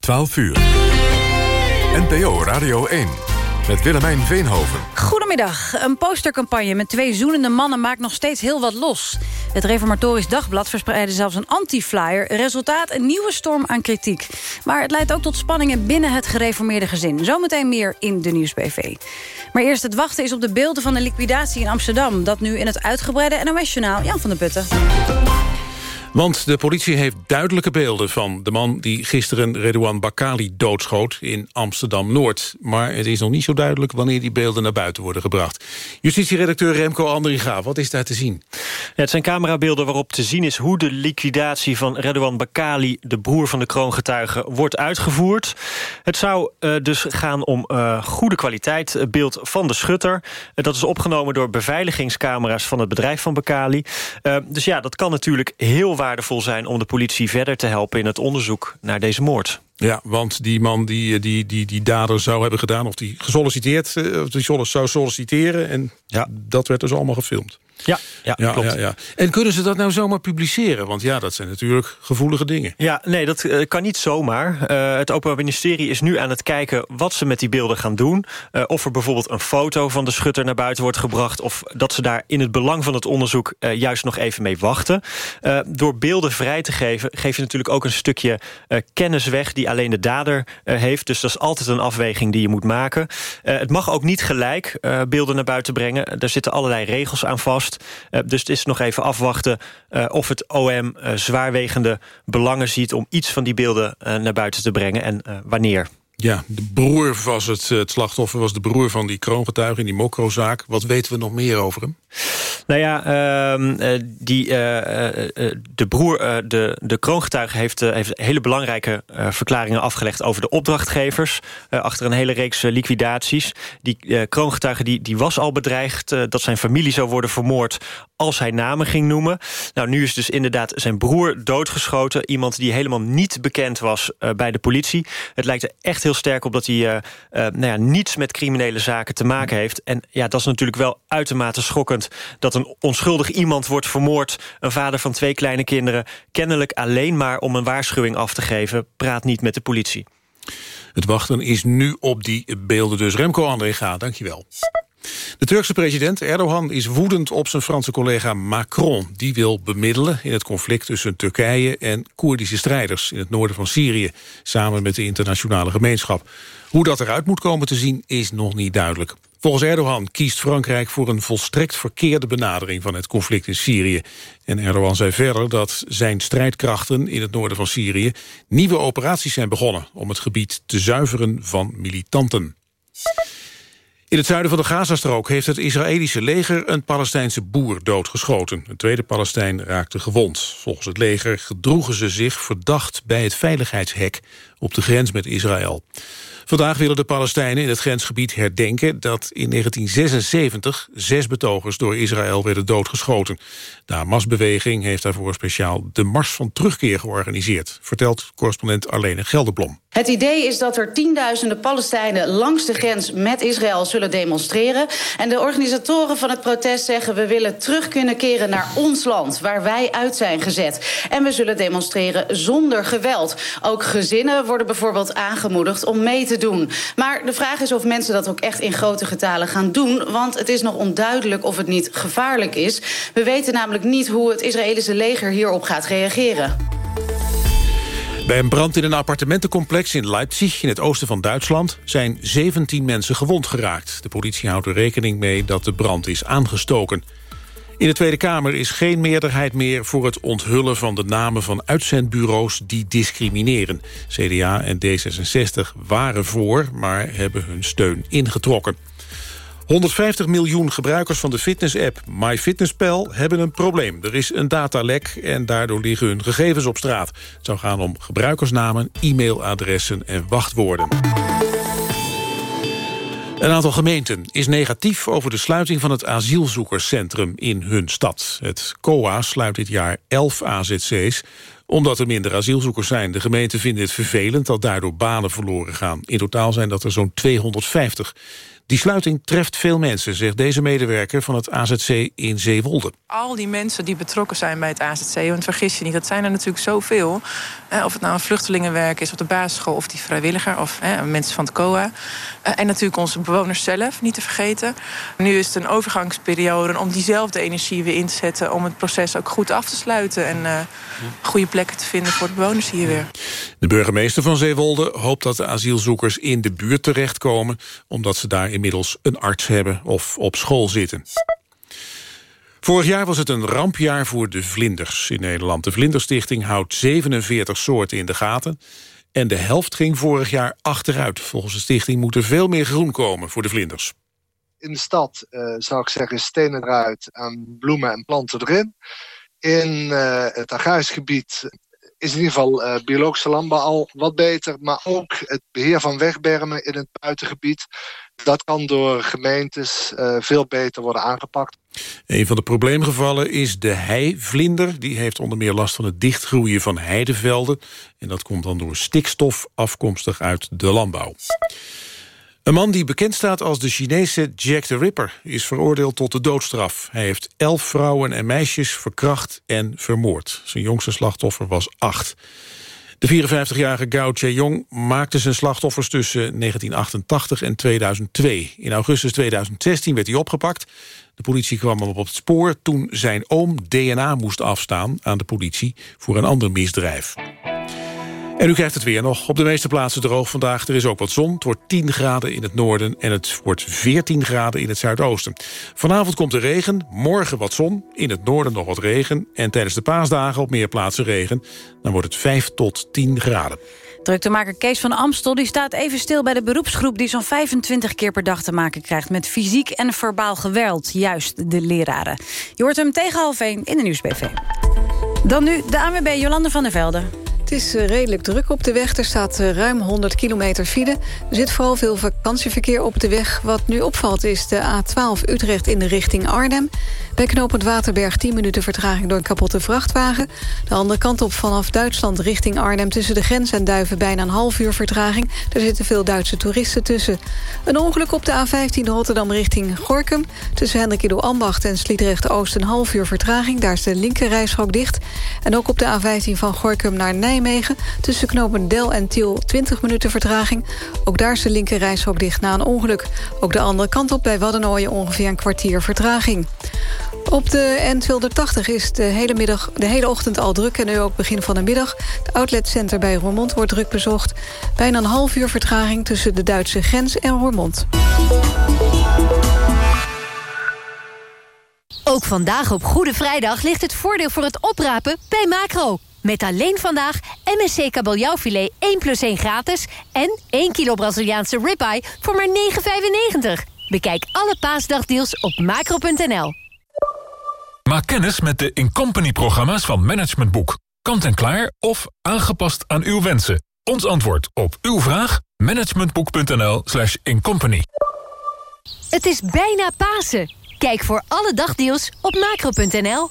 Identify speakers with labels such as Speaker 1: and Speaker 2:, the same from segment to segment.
Speaker 1: 12 uur. NPO Radio 1 met Willemijn Veenhoven.
Speaker 2: Goedemiddag. Een postercampagne met twee zoenende mannen maakt nog steeds heel wat los. Het Reformatorisch Dagblad verspreidde zelfs een anti-flyer. Resultaat een nieuwe storm aan kritiek. Maar het leidt ook tot spanningen binnen het gereformeerde gezin. Zometeen meer in de Nieuwsbv. Maar eerst het wachten is op de beelden van de liquidatie in Amsterdam. Dat nu in het uitgebreide NOS-journaal Jan van der Putten.
Speaker 3: Want de politie heeft duidelijke beelden van de man... die gisteren Redouan Bakali doodschoot in Amsterdam-Noord. Maar het is nog niet zo duidelijk wanneer die beelden naar buiten worden gebracht. Justitieredacteur Remco Andringa, wat is daar te zien?
Speaker 4: Ja, het zijn camerabeelden waarop te zien is hoe de liquidatie van Redouan Bakali... de broer van de kroongetuige, wordt uitgevoerd. Het zou uh, dus gaan om uh, goede kwaliteit uh, beeld van de schutter. dat is opgenomen door beveiligingscamera's van het bedrijf van Bakali. dus ja, dat kan natuurlijk heel waardevol zijn om de politie verder te helpen... in het onderzoek naar deze moord.
Speaker 3: Ja, want die man die die, die, die dader zou hebben gedaan... of die gesolliciteerd, of die zou solliciteren... en ja. dat werd dus allemaal gefilmd.
Speaker 4: Ja, ja,
Speaker 3: ja,
Speaker 4: klopt.
Speaker 3: Ja, ja. En kunnen ze dat nou zomaar publiceren? Want ja, dat zijn natuurlijk gevoelige dingen.
Speaker 4: Ja, nee, dat uh, kan niet zomaar. Uh, het Openbaar Ministerie is nu aan het kijken wat ze met die beelden gaan doen. Uh, of er bijvoorbeeld een foto van de schutter naar buiten wordt gebracht... of dat ze daar in het belang van het onderzoek juist nog even mee wachten. door beelden vrij te geven, geef je natuurlijk ook een stukje kennis weg... die alleen de dader heeft. Dus dat is altijd een afweging die je moet maken. het mag ook niet gelijk beelden naar buiten brengen. Daar zitten allerlei regels aan vast. Uh, dus het is nog even afwachten uh, of het OM uh, zwaarwegende belangen ziet... om iets van die beelden naar buiten te brengen en wanneer.
Speaker 3: Ja, de broer was het, het slachtoffer, was de broer van die kroongetuige in die Mokro-zaak. Wat weten we nog meer over hem?
Speaker 4: Nou ja, uh, die, uh, de broer, de, de kroongetuige heeft, heeft hele belangrijke verklaringen afgelegd over de opdrachtgevers. achter een hele reeks liquidaties. Die kroongetuige die, die was al bedreigd dat zijn familie zou worden vermoord als hij namen ging noemen. Nou, nu is dus inderdaad zijn broer doodgeschoten. Iemand die helemaal niet bekend was bij de politie. Het lijkt er echt heel sterk op dat hij nou ja, niets met criminele zaken te maken heeft. En ja, dat is natuurlijk wel uitermate schokkend dat een onschuldig iemand wordt vermoord... een vader van twee kleine kinderen... kennelijk alleen maar om een waarschuwing af te geven... praat niet met de politie.
Speaker 3: Het wachten is nu op die beelden dus. Remco André gaat, dankjewel. De Turkse president Erdogan is woedend op zijn Franse collega Macron. Die wil bemiddelen in het conflict tussen Turkije en Koerdische strijders... in het noorden van Syrië, samen met de internationale gemeenschap. Hoe dat eruit moet komen te zien is nog niet duidelijk. Volgens Erdogan kiest Frankrijk voor een volstrekt verkeerde benadering van het conflict in Syrië. En Erdogan zei verder dat zijn strijdkrachten in het noorden van Syrië nieuwe operaties zijn begonnen om het gebied te zuiveren van militanten. In het zuiden van de Gazastrook heeft het Israëlische leger een Palestijnse boer doodgeschoten. Een tweede Palestijn raakte gewond. Volgens het leger gedroegen ze zich verdacht bij het veiligheidshek op de grens met Israël. Vandaag willen de Palestijnen in het grensgebied herdenken... dat in 1976 zes betogers door Israël werden doodgeschoten. De Hamas-beweging heeft daarvoor speciaal de Mars van Terugkeer georganiseerd... vertelt correspondent Arlene Gelderblom.
Speaker 5: Het idee is dat er tienduizenden Palestijnen langs de grens met Israël zullen demonstreren. En de organisatoren van het protest zeggen... we willen terug kunnen keren naar ons land, waar wij uit zijn gezet. En we zullen demonstreren zonder geweld. Ook gezinnen worden bijvoorbeeld aangemoedigd om mee te doen. Maar de vraag is of mensen dat ook echt in grote getalen gaan doen... want het is nog onduidelijk of het niet gevaarlijk is. We weten namelijk niet hoe het Israëlische leger hierop gaat reageren.
Speaker 3: Bij een brand in een appartementencomplex in Leipzig, in het oosten van Duitsland, zijn 17 mensen gewond geraakt. De politie houdt er rekening mee dat de brand is aangestoken. In de Tweede Kamer is geen meerderheid meer voor het onthullen van de namen van uitzendbureaus die discrimineren. CDA en D66 waren voor, maar hebben hun steun ingetrokken. 150 miljoen gebruikers van de fitness-app MyFitnessPal hebben een probleem. Er is een datalek en daardoor liggen hun gegevens op straat. Het zou gaan om gebruikersnamen, e-mailadressen en wachtwoorden. Een aantal gemeenten is negatief over de sluiting van het asielzoekerscentrum in hun stad. Het COA sluit dit jaar 11 AZC's omdat er minder asielzoekers zijn. De gemeenten vinden het vervelend dat daardoor banen verloren gaan. In totaal zijn dat er zo'n 250. Die sluiting treft veel mensen, zegt deze medewerker van het AZC in Zeewolde.
Speaker 6: Al die mensen die betrokken zijn bij het AZC, want vergis je niet, dat zijn er natuurlijk zoveel. Of het nou een vluchtelingenwerk is op de basisschool of die vrijwilliger of mensen van het COA. En natuurlijk onze bewoners zelf, niet te vergeten. Nu is het een overgangsperiode om diezelfde energie weer in te zetten om het proces ook goed af te sluiten en uh, goede plekken te vinden voor de bewoners hier weer.
Speaker 3: De burgemeester van Zeewolde hoopt dat de asielzoekers in de buurt terechtkomen... omdat ze daar inmiddels een arts hebben of op school zitten. Vorig jaar was het een rampjaar voor de vlinders in Nederland. De Vlinderstichting houdt 47 soorten in de gaten... en de helft ging vorig jaar achteruit. Volgens de stichting moet er veel meer groen komen voor de vlinders.
Speaker 7: In de stad uh, zou ik zeggen stenen eruit en bloemen en planten erin. In uh, het agrarisch gebied is in ieder geval uh, biologische landbouw al wat beter. Maar ook het beheer van wegbermen in het buitengebied. Dat kan door gemeentes uh, veel beter worden aangepakt.
Speaker 3: Een van de probleemgevallen is de heivlinder. Die heeft onder meer last van het dichtgroeien van heidevelden. En dat komt dan door stikstof afkomstig uit de landbouw. Een man die bekend staat als de Chinese Jack the Ripper... is veroordeeld tot de doodstraf. Hij heeft elf vrouwen en meisjes verkracht en vermoord. Zijn jongste slachtoffer was acht. De 54-jarige Gao Che-yong maakte zijn slachtoffers tussen 1988 en 2002. In augustus 2016 werd hij opgepakt. De politie kwam hem op het spoor toen zijn oom DNA moest afstaan aan de politie voor een ander misdrijf. En u krijgt het weer nog. Op de meeste plaatsen droog vandaag. Er is ook wat zon. Het wordt 10 graden in het noorden en het wordt 14 graden in het zuidoosten. Vanavond komt er regen, morgen wat zon, in het noorden nog wat regen... en tijdens de paasdagen op meer plaatsen regen. Dan wordt het 5 tot 10 graden.
Speaker 2: Druktemaker Kees van Amstel die staat even stil bij de beroepsgroep... die zo'n 25 keer per dag te maken krijgt met fysiek en verbaal geweld. Juist de leraren. Je hoort hem tegen half 1 in de Nieuwsbv. Dan nu de ANWB Jolande van der Velde.
Speaker 8: Het is eh, redelijk druk op de weg. Er staat eh, ruim 100 kilometer file. Er zit vooral veel vakantieverkeer op de weg. Wat nu opvalt is de A12 Utrecht in de richting Arnhem. Bij knooppunt Waterberg 10 minuten vertraging door een kapotte vrachtwagen. De andere kant op vanaf Duitsland richting Arnhem... tussen de grens en Duiven bijna een half uur vertraging. Er zitten veel Duitse toeristen tussen. Een ongeluk op de A15 Rotterdam richting Gorkum. Tussen Hendrik Ido Ambacht en Sliedrecht-Oost een half uur vertraging. Daar is de linkerrijstrook dicht. En ook op de A15 van Gorkum naar Nijmegen... tussen knopen Del en Tiel 20 minuten vertraging. Ook daar is de linkerrijstrook dicht na een ongeluk. Ook de andere kant op bij Waddenooien ongeveer een kwartier vertraging. Op de N280 is de hele, middag, de hele ochtend al druk en nu ook begin van de middag. Het outletcenter bij Roermond wordt druk bezocht. Bijna een half uur vertraging tussen de Duitse grens en Roermond.
Speaker 9: Ook vandaag op Goede Vrijdag ligt het voordeel voor het oprapen bij Macro. Met alleen vandaag MSC kabeljauwfilet 1 plus 1 gratis... en 1 kilo Braziliaanse ribeye voor maar 9,95. Bekijk alle paasdagdeals op macro.nl.
Speaker 1: Maak kennis met de Incompany-programma's van Management Boek. Kant-en-klaar of aangepast aan uw wensen. Ons antwoord op uw vraag? managementboek.nl slash incompany.
Speaker 9: Het is bijna Pasen. Kijk voor alle dagdeals op macro.nl.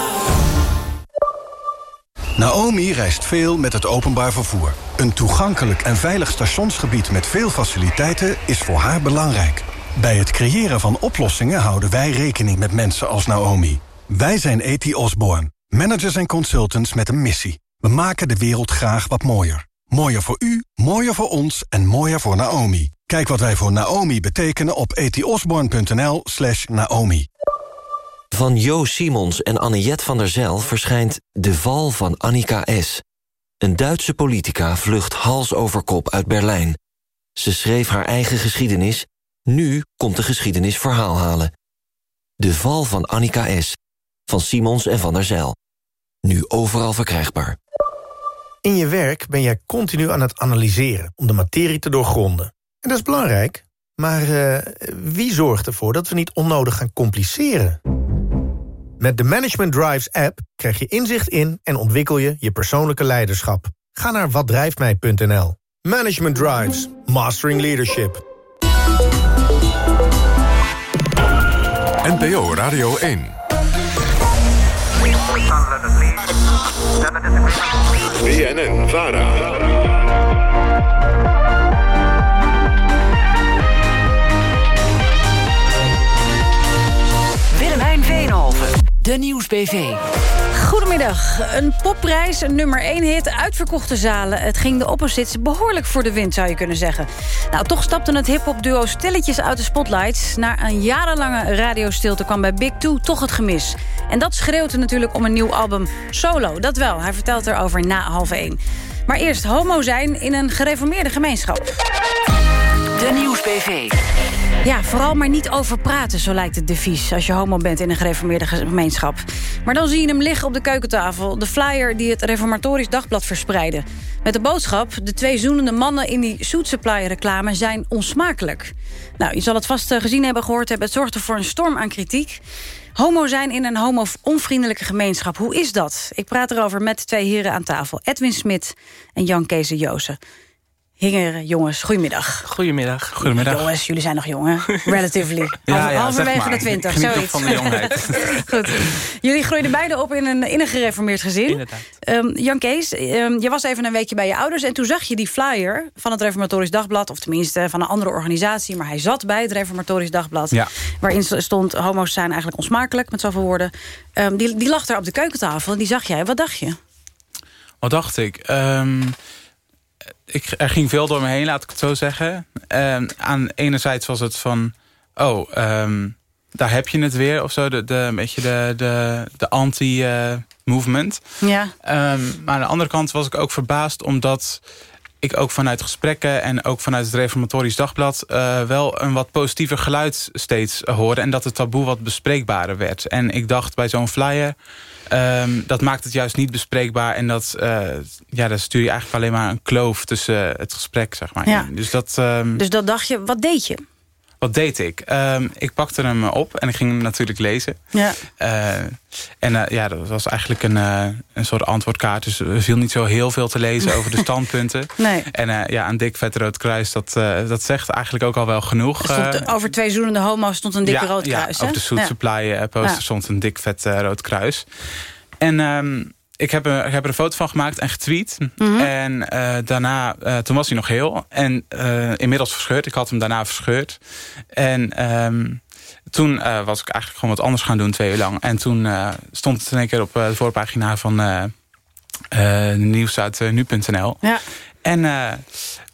Speaker 10: Naomi reist veel met het openbaar vervoer. Een toegankelijk en veilig stationsgebied met veel faciliteiten is voor haar belangrijk. Bij het creëren van oplossingen houden wij rekening met mensen als Naomi. Wij zijn E.T. Osborne, managers en consultants met een missie. We maken de wereld graag wat mooier. Mooier voor u, mooier voor ons en mooier voor Naomi. Kijk wat wij voor Naomi betekenen op etiosborn.nl slash Naomi.
Speaker 11: Van Jo Simons en Anniette van der Zijl verschijnt De Val van Annika S. Een Duitse politica vlucht hals over kop uit Berlijn. Ze schreef haar eigen geschiedenis. Nu komt de geschiedenis verhaal halen. De Val van Annika S. Van Simons en van der Zijl. Nu overal verkrijgbaar.
Speaker 12: In je werk ben jij continu aan het analyseren om de materie te doorgronden. En dat is belangrijk, maar uh, wie zorgt ervoor dat we niet onnodig gaan compliceren? Met de Management Drives app krijg je inzicht in en ontwikkel je je persoonlijke leiderschap. Ga naar watdrijftmij.nl. Management Drives. Mastering Leadership.
Speaker 13: NPO Radio 1. BNN Vara.
Speaker 14: De Nieuwsbv.
Speaker 2: Goedemiddag. Een popprijs, een nummer 1 hit, uitverkochte zalen. Het ging de opposites behoorlijk voor de wind, zou je kunnen zeggen. Nou, toch stapten het hip-hop-duo stilletjes uit de spotlights. Na een jarenlange radiostilte kwam bij Big Two toch het gemis. En dat schreeuwde natuurlijk om een nieuw album Solo. Dat wel, hij vertelt erover na half 1. Maar eerst homo zijn in een gereformeerde gemeenschap.
Speaker 14: De Nieuwsbv.
Speaker 2: Ja, vooral maar niet over praten, zo lijkt het devies... als je homo bent in een gereformeerde gemeenschap. Maar dan zie je hem liggen op de keukentafel. De flyer die het Reformatorisch Dagblad verspreidde. Met de boodschap, de twee zoenende mannen in die Suit Supply reclame zijn onsmakelijk. Nou, je zal het vast eh, gezien hebben, gehoord hebben. Het zorgde voor een storm aan kritiek. Homo zijn in een homo-onvriendelijke gemeenschap. Hoe is dat? Ik praat erover met twee heren aan tafel. Edwin Smit en Jan Kees Jozen. Heren, jongens, goedemiddag.
Speaker 15: Goedemiddag.
Speaker 2: Goedemiddag. Jongens, jullie zijn nog jong, hè? Relatively.
Speaker 15: ja, ja,
Speaker 2: Halverwege
Speaker 15: zeg maar.
Speaker 2: de twintig, zoiets.
Speaker 15: van de jongheid.
Speaker 2: Goed. Jullie groeiden beide op in een, in een gereformeerd gezin.
Speaker 15: Inderdaad.
Speaker 2: Um, Jan Kees, um, je was even een weekje bij je ouders... en toen zag je die flyer van het Reformatorisch Dagblad... of tenminste van een andere organisatie... maar hij zat bij het Reformatorisch Dagblad...
Speaker 15: Ja.
Speaker 2: waarin stond homo's zijn eigenlijk onsmakelijk... met zoveel woorden. Um, die, die lag daar op de keukentafel en die zag jij. Wat dacht je?
Speaker 15: Wat dacht ik? Ehm, ik? Er ging veel door me heen, laat ik het zo zeggen. Um, aan enerzijds was het van... Oh, ehm, daar heb je het weer of zo. De, de, een beetje de, de, de anti-movement.
Speaker 2: ja.
Speaker 15: Um, maar aan de andere kant was ik ook verbaasd... omdat ik ook vanuit gesprekken en ook vanuit het Reformatorisch Dagblad... Uh, wel een wat positiever geluid steeds hoorde. En dat het taboe wat bespreekbaarder werd. En ik dacht bij zo'n flyer... Um, dat maakt het juist niet bespreekbaar. En dat, uh, ja, dan stuur je eigenlijk alleen maar een kloof tussen het gesprek, zeg maar.
Speaker 2: Ja.
Speaker 15: Dus, dat, um,
Speaker 2: dus dat dacht je, wat deed je?
Speaker 15: Wat deed ik? Um, ik pakte hem op en ik ging hem natuurlijk lezen.
Speaker 2: Ja.
Speaker 15: Uh, en uh, ja, dat was eigenlijk een, uh, een soort antwoordkaart. Dus er viel niet zo heel veel te lezen over de standpunten.
Speaker 2: Nee.
Speaker 15: En ja, een dik vet rood kruis, dat, dat zegt eigenlijk ook al wel genoeg.
Speaker 2: Stond, over twee zoenende homo's stond een dikke
Speaker 15: ja,
Speaker 2: rood kruis.
Speaker 15: Ja, op de Soet
Speaker 2: ja.
Speaker 15: Supply poster stond een dik vet rood kruis. En um, ik, heb er, ik heb er een foto van gemaakt en getweet.
Speaker 2: Mhm.
Speaker 15: Mm -hmm. En uh, daarna, uh, toen was hij nog heel. En uh, inmiddels verscheurd. Ik had hem daarna verscheurd. En um, toen was ik eigenlijk gewoon wat anders gaan doen, twee uur lang. En toen stond het in één keer op de voorpagina van nieuws uit nu.nl.
Speaker 2: Ja.
Speaker 15: En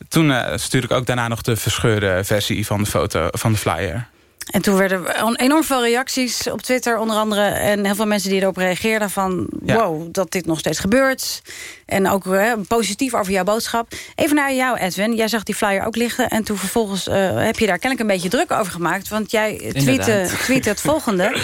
Speaker 15: toen stuurde ik ook daarna nog de verscheurde versie van de foto van de flyer.
Speaker 2: En toen werden enorm veel reacties op Twitter onder andere... en heel veel mensen die erop reageerden van...
Speaker 15: Ja.
Speaker 2: wow, dat dit nog steeds gebeurt. En ook hè, positief over jouw boodschap. Even naar jou, Edwin. Jij zag die flyer ook liggen... en toen vervolgens uh, heb je daar kennelijk een beetje druk over gemaakt... want jij tweette, tweette het volgende.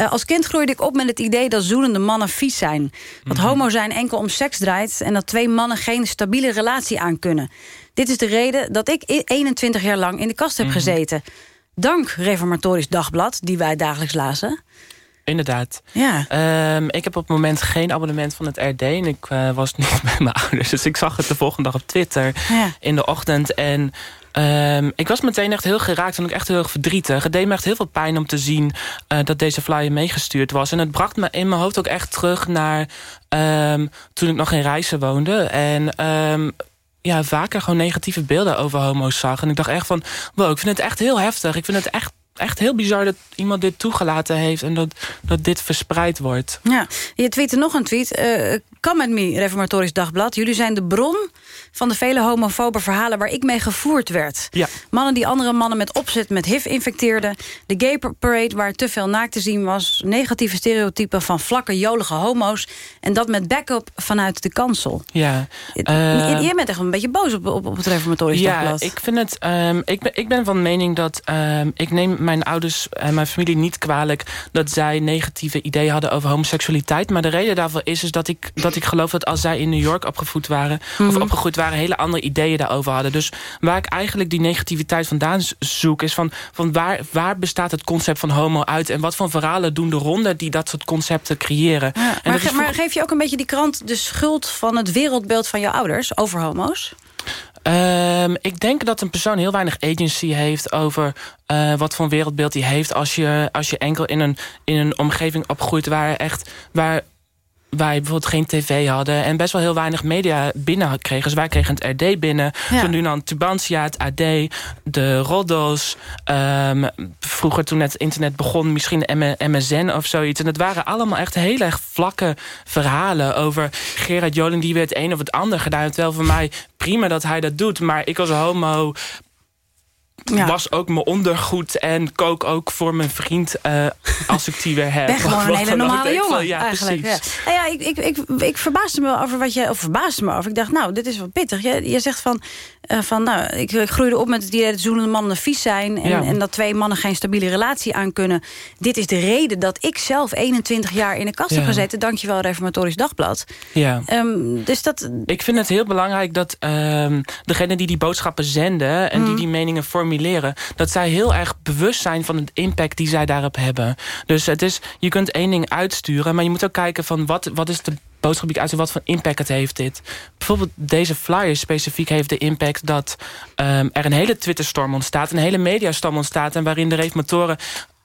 Speaker 2: Uh, als kind groeide ik op met het idee dat zoenende mannen vies zijn. Dat mm -hmm. homo zijn enkel om seks draait... en dat twee mannen geen stabiele relatie aan kunnen. Dit is de reden dat ik 21 jaar lang in de kast heb mm -hmm. gezeten... Dank Reformatorisch Dagblad, die wij dagelijks lazen.
Speaker 16: Inderdaad.
Speaker 2: Ja.
Speaker 16: Um, ik heb op het moment geen abonnement van het RD. En ik uh, was niet bij mijn ouders. Dus ik zag het de volgende dag op Twitter
Speaker 2: ja.
Speaker 16: in de ochtend. En um, ik was meteen echt heel geraakt en ook echt heel erg verdrietig. Het deed me echt heel veel pijn om te zien uh, dat deze flyer meegestuurd was. En het bracht me in mijn hoofd ook echt terug naar um, toen ik nog in Rijssen woonde. En ja, vaker gewoon negatieve beelden over homo's zag. En ik dacht echt van, wow, ik vind het echt heel heftig. Ik vind het echt, echt heel bizar dat iemand dit toegelaten heeft... en dat, dat dit verspreid wordt.
Speaker 2: Ja, je tweette nog een tweet. Uh, Come met me, Reformatorisch Dagblad. Jullie zijn de bron van de vele homofobe verhalen... waar ik mee gevoerd werd.
Speaker 16: Ja.
Speaker 2: Mannen die andere mannen met opzet met HIV infecteerden. De gay parade waar te veel naakt te zien was. Negatieve stereotypen van vlakke, jolige homo's. En dat met backup vanuit de kansel.
Speaker 16: Ja.
Speaker 2: Uh, Jij bent echt een beetje boos op, op, op het Reformatorisch
Speaker 16: ja,
Speaker 2: Dagblad.
Speaker 16: Ik vind het... Um, ik, ben, ik ben van mening dat... Um, ik neem mijn ouders en mijn familie niet kwalijk... dat zij negatieve ideeën hadden over homoseksualiteit. Maar de reden daarvoor is, is dat ik... Dat ik geloof dat als zij in New York opgevoed waren...
Speaker 2: Mhm.
Speaker 16: of opgegroeid waren, hele andere ideeën daarover hadden. Dus waar ik eigenlijk die negativiteit vandaan zoek... is van, van waar, waar bestaat het concept van homo uit... en wat voor verhalen doen de ronde die dat soort concepten creëren.
Speaker 2: Ja,
Speaker 16: en
Speaker 2: maar, ge- maar geef je ook een beetje die krant de schuld van het wereldbeeld van je ouders over homo's?
Speaker 16: Ehm, ik denk dat een persoon heel weinig agency heeft over eh, wat voor een wereldbeeld hij heeft als je, als je enkel in een, in een omgeving opgroeit waar echt waar wij bijvoorbeeld geen tv hadden... en best wel heel weinig media binnen kregen. Dus wij kregen het RD binnen.
Speaker 2: Ja.
Speaker 16: Toen nu dan Tubantia, het AD, de Roddos. ehm, vroeger toen het internet begon, misschien de MSN of zoiets. En het waren allemaal echt heel erg vlakke verhalen... over Gerard Joling die weer het een of het ander gedaan. Terwijl voor mij prima dat hij dat doet. Maar ik als homo was ook mijn ondergoed... en kook ook voor mijn vriend eh, als ik die weer heb.
Speaker 2: Ben gewoon een hele normale
Speaker 16: van,
Speaker 2: jongen,
Speaker 16: Ja,
Speaker 2: eigenlijk. Ja.
Speaker 16: precies.
Speaker 2: Nou ja, ik, ik, ik, ik verbaasde me over wat je... Of verbaasde me over. Ik dacht, nou, dit is wel pittig. Je, je zegt van... eh, van nou, ik, ik groeide op met het idee dat zoenende mannen vies zijn... En,
Speaker 16: Ja.
Speaker 2: en dat twee mannen geen stabiele relatie aan kunnen. Dit is de reden dat ik zelf 21 jaar in de kast heb gezeten. Dankjewel, Reformatorisch Dagblad.
Speaker 16: Ja.
Speaker 2: Ehm, dus dat...
Speaker 16: Ik vind het heel belangrijk dat ehm degenen die die boodschappen zenden... en die
Speaker 2: Mhm.
Speaker 16: die meningen dat zij heel erg bewust zijn van het impact die zij daarop hebben. Dus het is, je kunt één ding uitsturen... maar je moet ook kijken van wat, wat is de boodschap die uitstuur... wat voor impact het heeft dit. Bijvoorbeeld deze flyer specifiek heeft de impact... dat ehm, er een hele Twitterstorm ontstaat... een hele mediastorm ontstaat... en waarin de reformatoren...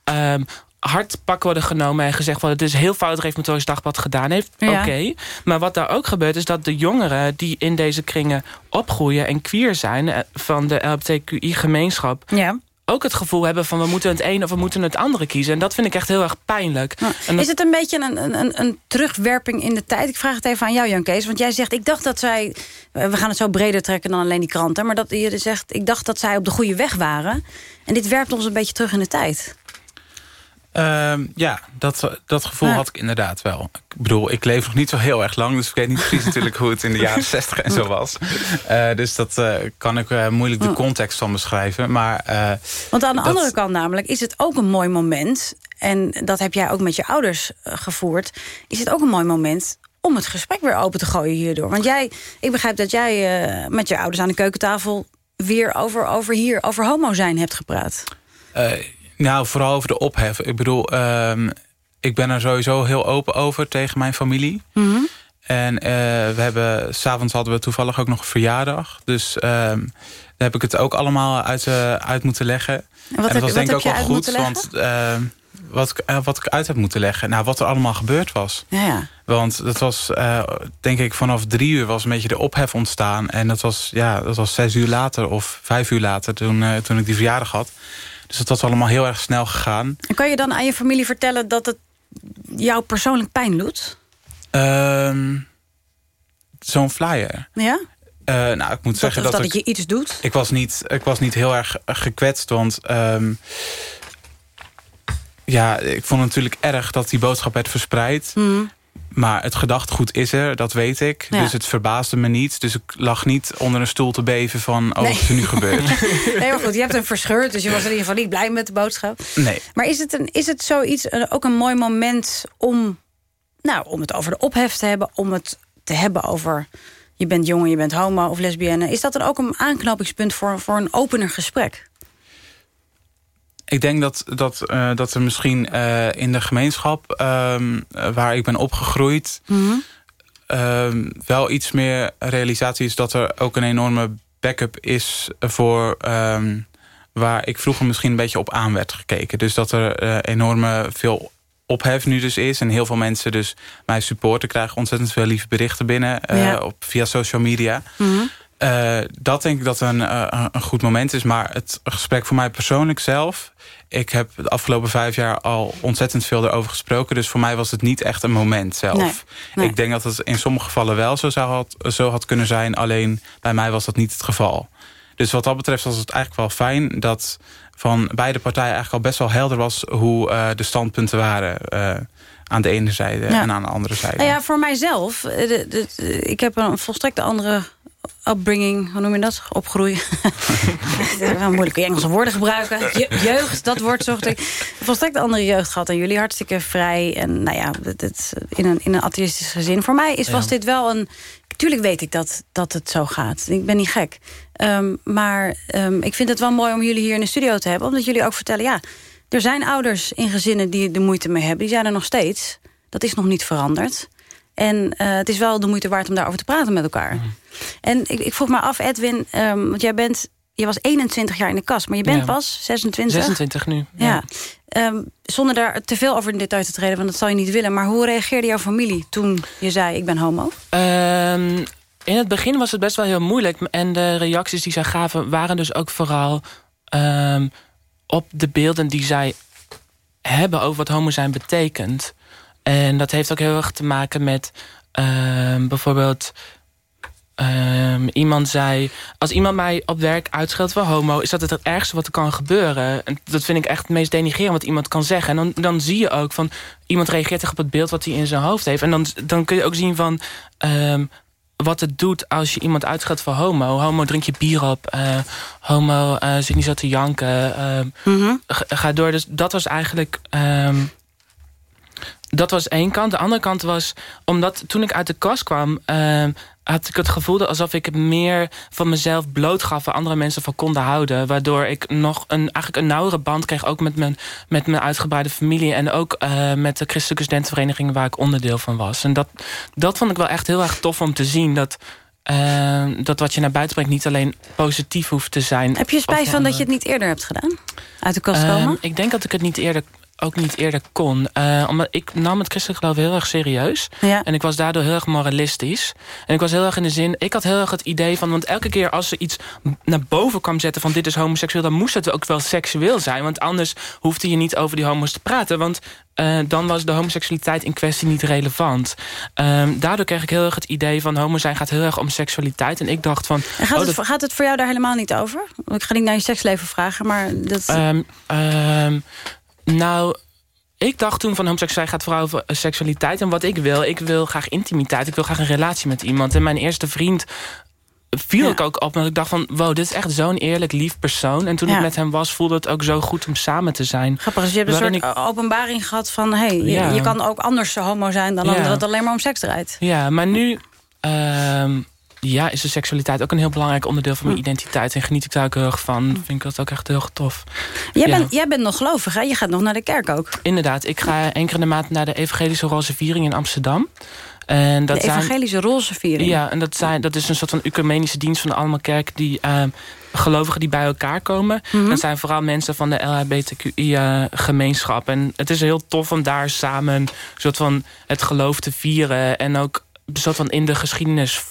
Speaker 16: ehm, hard pak worden genomen en gezegd... wordt: het is heel fout Reformatorisch Dagblad gedaan heeft.
Speaker 2: Ja.
Speaker 16: Oké, maar wat daar ook gebeurt... is dat de jongeren die in deze kringen opgroeien... en queer zijn eh, van de LGBTQI-gemeenschap...
Speaker 2: Ja.
Speaker 16: ook het gevoel hebben van we moeten het een of we moeten het andere kiezen. En dat vind ik echt heel erg pijnlijk. En
Speaker 2: Is het een beetje een, een, een, een terugwerping in de tijd? Ik vraag het even aan jou, Jan Kees. Want jij zegt, ik dacht dat zij... eh, We gaan het zo breder trekken dan alleen die kranten. Maar dat je zegt, ik dacht dat zij op de goede weg waren. En dit werpt ons een beetje terug in de tijd.
Speaker 15: Ehm, ja, dat, dat gevoel had ik inderdaad wel. Ik bedoel, ik leef nog niet zo heel erg lang... dus ik weet niet precies natuurlijk hoe het in de jaren 60 en zo was. Eh, dus dat eh, kan ik eh, moeilijk de context van beschrijven. Maar,
Speaker 2: Want aan de
Speaker 15: dat-
Speaker 2: andere kant namelijk is het ook een mooi moment... en dat heb jij ook met je ouders gevoerd... is het ook een mooi moment om het gesprek weer open te gooien hierdoor. Want jij, ik begrijp dat jij met je ouders aan de keukentafel... weer over, over hier, over homo zijn hebt gepraat.
Speaker 15: Eh, nou, vooral over de ophef. Ik bedoel, ehm, ik ben er sowieso heel open over tegen mijn familie.
Speaker 2: Mhm.
Speaker 15: En eh, we hebben, s'avonds hadden we toevallig ook nog een verjaardag. Dus ehm, daar heb ik het ook allemaal uit, eh, uit moeten leggen.
Speaker 2: En wat
Speaker 15: en
Speaker 2: heb
Speaker 15: dat was denk ik ook wel goed. Want ehm, wat, ik, eh, wat ik uit heb moeten leggen. Nou, wat er allemaal gebeurd was.
Speaker 2: Ja, ja.
Speaker 15: Want dat was, denk ik, vanaf drie uur was een beetje de ophef ontstaan. En dat was, ja, dat was zes uur later of vijf uur later toen, toen ik die verjaardag had. Dus dat was allemaal heel erg snel gegaan.
Speaker 2: En kan je dan aan je familie vertellen dat het jou persoonlijk pijn doet?
Speaker 15: Ehm, Zo'n flyer.
Speaker 2: Ja?
Speaker 15: Eh, nou, ik moet
Speaker 2: Dat,
Speaker 15: zeggen dat,
Speaker 2: dat
Speaker 15: ik,
Speaker 2: het je iets doet?
Speaker 15: ik, was niet, ik was niet heel erg gekwetst. Want ehm, ja, ik vond het natuurlijk erg dat die boodschap werd verspreid.
Speaker 2: Mhm.
Speaker 15: Maar het gedachtegoed is er, dat weet ik.
Speaker 2: Ja.
Speaker 15: Dus het verbaasde me niet. Dus ik lag niet onder een stoel te beven van... oh,
Speaker 2: Nee.
Speaker 15: wat is er nu gebeurd?
Speaker 2: Nee, maar goed, je hebt hem verscheurd, dus je was in ieder geval niet blij met de boodschap.
Speaker 15: Nee.
Speaker 2: Maar is het, een, is het zoiets, ook een mooi moment om, nou, om het over de ophef te hebben... om het te hebben over je bent jongen, je bent homo of lesbienne... is dat dan ook een aanknopingspunt voor, voor een opener gesprek?
Speaker 15: Ik denk dat, dat, eh, dat er misschien eh, in de gemeenschap ehm, eh, waar ik ben opgegroeid... ehm, wel iets meer realisatie is dat er ook een enorme backup is voor... ehm, waar ik vroeger misschien een beetje op aan werd gekeken. Dus dat er eh, enorme veel ophef nu dus is. En heel veel mensen dus mij supporten. krijgen ontzettend veel lieve berichten binnen
Speaker 2: Ja.
Speaker 15: op, via social media. Eh, dat denk ik dat een, eh, een goed moment is. Maar het gesprek voor mij persoonlijk zelf... ik heb de afgelopen vijf jaar al ontzettend veel erover gesproken. Dus voor mij was het niet echt een moment zelf.
Speaker 2: Nee, nee.
Speaker 15: Ik denk dat het in sommige gevallen wel zo, zou had, zo had kunnen zijn. Alleen bij mij was dat niet het geval. Dus wat dat betreft was het eigenlijk wel fijn... dat van beide partijen eigenlijk al best wel helder was... hoe eh, de standpunten waren... aan de ene zijde
Speaker 2: Ja.
Speaker 15: en aan de andere zijde.
Speaker 2: Nou ja, voor mijzelf, de, de- de- ik heb een volstrekt andere upbringing, hoe noem je dat? Opgroei. moeilijke Engelse woorden gebruiken. Je, jeugd, dat woord zocht ik. Volstrekt andere jeugd gehad dan jullie. Hartstikke vrij. En nou ja, in, een, in een atheïstisch gezin. Voor mij is, was dit wel een... Tuurlijk weet ik dat, dat het zo gaat. Ik ben niet gek. Um, maar um, ik vind het wel mooi om jullie hier in de studio te hebben. Omdat jullie ook vertellen, ja... Er zijn ouders in gezinnen die er moeite mee hebben. Die zijn er nog steeds. Dat is nog niet veranderd. En uh, het is wel de moeite waard om daarover te praten met elkaar. Mm. En ik, ik, vroeg me af, Edwin, um, want jij bent... Je was 21 jaar in de kast, maar je bent ja. pas 26?
Speaker 16: 26 nu.
Speaker 2: Ja. ja. Um, zonder daar te veel over in detail te treden, want dat zal je niet willen. Maar hoe reageerde jouw familie toen je zei, ik ben homo?
Speaker 16: Um, in het begin was het best wel heel moeilijk. En de reacties die zij gaven waren dus ook vooral... op de beelden die zij hebben over wat homo zijn betekent. En dat heeft ook heel erg te maken met uh, bijvoorbeeld... Um, iemand zei, als iemand mij op werk uitscheldt voor homo... is dat het het ergste wat er kan gebeuren. En dat vind ik echt het meest denigrerend wat iemand kan zeggen. En dan, dan zie je ook van... iemand reageert echt op het beeld wat hij in zijn hoofd heeft. En dan, dan kun je ook zien van... Um, wat het doet als je iemand uitscheldt voor homo. Homo, drink je bier op. Uh, homo, uh, zit niet zo te janken. Uh, mm -hmm. Ga door. Dus dat was eigenlijk... Um, dat was één kant. De andere kant was, omdat toen ik uit de kast kwam... Had ik het gevoel alsof ik meer van mezelf blootgaf... waar andere mensen van konden houden. Waardoor ik nog een, eigenlijk een nauwere band kreeg... ook met mijn, met mijn uitgebreide familie... en ook uh, met de christelijke studentenvereniging... waar ik onderdeel van was. En dat, dat vond ik wel echt heel erg tof om te zien... dat uh, dat wat je naar buiten brengt niet alleen positief hoeft te zijn.
Speaker 2: Heb je spijt van dat je het niet eerder hebt gedaan? Uit de kast komen?
Speaker 16: Uh, ik denk dat ik het niet eerder ook niet eerder kon. Uh, omdat ik nam het christelijk geloof heel erg serieus.
Speaker 2: Ja.
Speaker 16: En ik was daardoor heel erg moralistisch. En ik was heel erg in de zin... Ik had heel erg het idee van... Want elke keer als ze iets naar boven kwam zetten van dit is homoseksueel... dan moest het ook wel seksueel zijn. Want anders hoefde je niet over die homo's te praten. Want uh, dan was de homoseksualiteit in kwestie niet relevant. Um, daardoor kreeg ik heel erg het idee van... homo zijn gaat heel erg om seksualiteit. En ik dacht van...
Speaker 2: En gaat,
Speaker 16: oh,
Speaker 2: het,
Speaker 16: dat...
Speaker 2: gaat het voor jou daar helemaal niet over? Ik ga niet naar je seksleven vragen, maar... Dat...
Speaker 16: Um, um, nou, ik dacht toen van homoseksualiteit gaat vooral over seksualiteit. En wat ik wil, ik wil graag intimiteit. Ik wil graag een relatie met iemand. En mijn eerste vriend viel ja. ik ook op. Want ik dacht van, wow, dit is echt zo'n eerlijk, lief persoon. En toen ja. ik met hem was, voelde het ook zo goed om samen te zijn.
Speaker 2: Grappig, dus je hebt een soort ik... openbaring gehad van... hey, je, ja. je, kan ook anders homo zijn dan dat het alleen maar om seks draait.
Speaker 16: Ja, maar nu... Uh, ja, is de seksualiteit ook een heel belangrijk onderdeel van mijn hm. identiteit. En geniet ik daar ook heel erg van. Vind ik dat ook echt heel tof.
Speaker 2: Jij, ja. bent, jij bent nog gelovig, hè? Je gaat nog naar de kerk ook.
Speaker 16: Inderdaad. Ik ga één keer in de maand naar de Evangelische Roze Viering in Amsterdam. En dat
Speaker 2: de Evangelische
Speaker 16: zijn,
Speaker 2: Roze Viering?
Speaker 16: Ja, en dat, zijn, dat is een soort van ecumenische dienst van allemaal kerken... die uh, gelovigen die bij elkaar komen. Mm -hmm. Dat zijn vooral mensen van de LHBTQI-gemeenschap. en het is heel tof om daar samen een soort van het geloof te vieren... en ook een soort van in de geschiedenis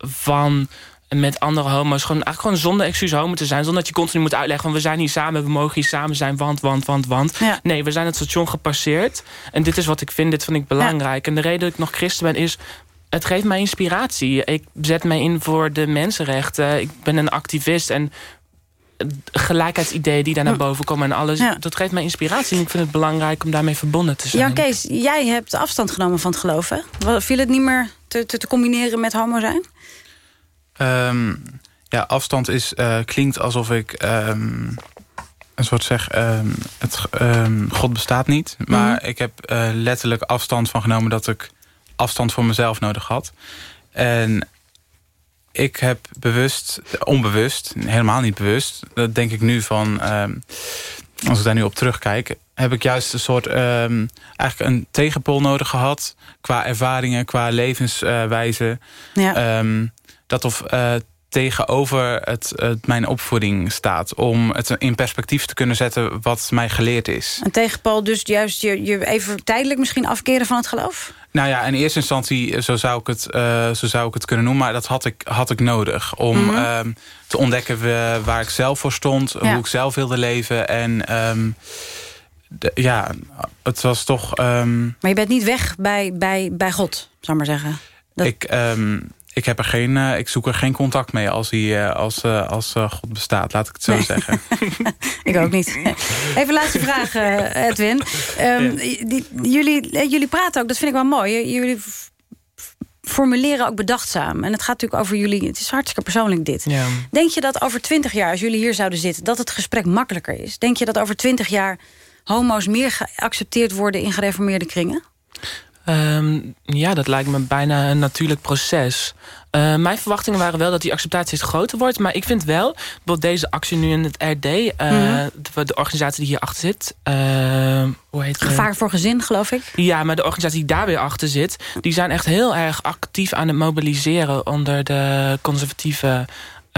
Speaker 16: van met andere homo's. Gewoon, eigenlijk gewoon zonder excuus homo te zijn. Zonder dat je continu moet uitleggen van we zijn hier samen, we mogen hier samen zijn, want, want, want, want.
Speaker 2: Ja.
Speaker 16: Nee, we zijn het station gepasseerd. En dit is wat ik vind, dit vind ik belangrijk. Ja. En de reden dat ik nog christen ben is... Het geeft mij inspiratie. Ik zet mij in voor de mensenrechten. Ik ben een activist en gelijkheidsideeën die daar naar boven komen en alles. Ja. Dat geeft mij inspiratie en ik vind het belangrijk om daarmee verbonden te zijn.
Speaker 2: Ja, Kees, jij hebt afstand genomen van het geloven. Viel het niet meer te, te, te combineren met homo zijn?
Speaker 15: Um, ja, afstand is, uh, klinkt alsof ik um, een soort zeg... Um, het, God bestaat niet. Maar mm -hmm. ik heb uh, letterlijk afstand van genomen... dat ik afstand voor mezelf nodig had. En ik heb bewust, onbewust, helemaal niet bewust... dat denk ik nu van... als ik daar nu op terugkijk... heb ik juist een soort... eigenlijk een tegenpool nodig gehad... qua ervaringen, qua levenswijze...
Speaker 2: Ja
Speaker 15: dat of uh, tegenover het, het, mijn opvoeding staat. Om het in perspectief te kunnen zetten wat mij geleerd is.
Speaker 2: Een tegenpool dus juist je, je even tijdelijk misschien afkeren van het geloof?
Speaker 15: Nou ja, in eerste instantie zo zou ik het, uh, zo zou ik het kunnen noemen. Maar dat had ik, had ik nodig. Om mm -hmm. uh, te ontdekken waar ik zelf voor stond. Ja. Hoe ik zelf wilde leven. En um, de, ja, het was toch... Um,
Speaker 2: maar je bent niet weg bij, bij, bij God, zou maar zeggen.
Speaker 15: Dat... Ik... Um, ik, heb er geen, uh, ik zoek er geen contact mee als, hij, uh, als, uh, als God bestaat, laat ik het zo nee. zeggen.
Speaker 2: ik ook niet. Even laatste vraag, Edwin. Um, ja. die, jullie, jullie praten ook, dat vind ik wel mooi. Jullie formuleren ook bedachtzaam. En het gaat natuurlijk over jullie... Het is hartstikke persoonlijk dit.
Speaker 16: Ja.
Speaker 2: Denk je dat over twintig jaar, als jullie hier zouden zitten... dat het gesprek makkelijker is? Denk je dat over twintig jaar homo's meer geaccepteerd worden... in gereformeerde kringen?
Speaker 16: Ehm, ja, dat lijkt me bijna een natuurlijk proces. Uh, mijn verwachtingen waren wel dat die acceptatie steeds groter wordt. Maar ik vind wel, dat deze actie nu in het RD... Uh, mm de, de, organisatie die hierachter zit... Uh, hoe heet
Speaker 2: Gevaar voor gezin, geloof ik?
Speaker 16: Ja, maar de organisatie die daar weer achter zit... die zijn echt heel erg actief aan het mobiliseren... onder de conservatieve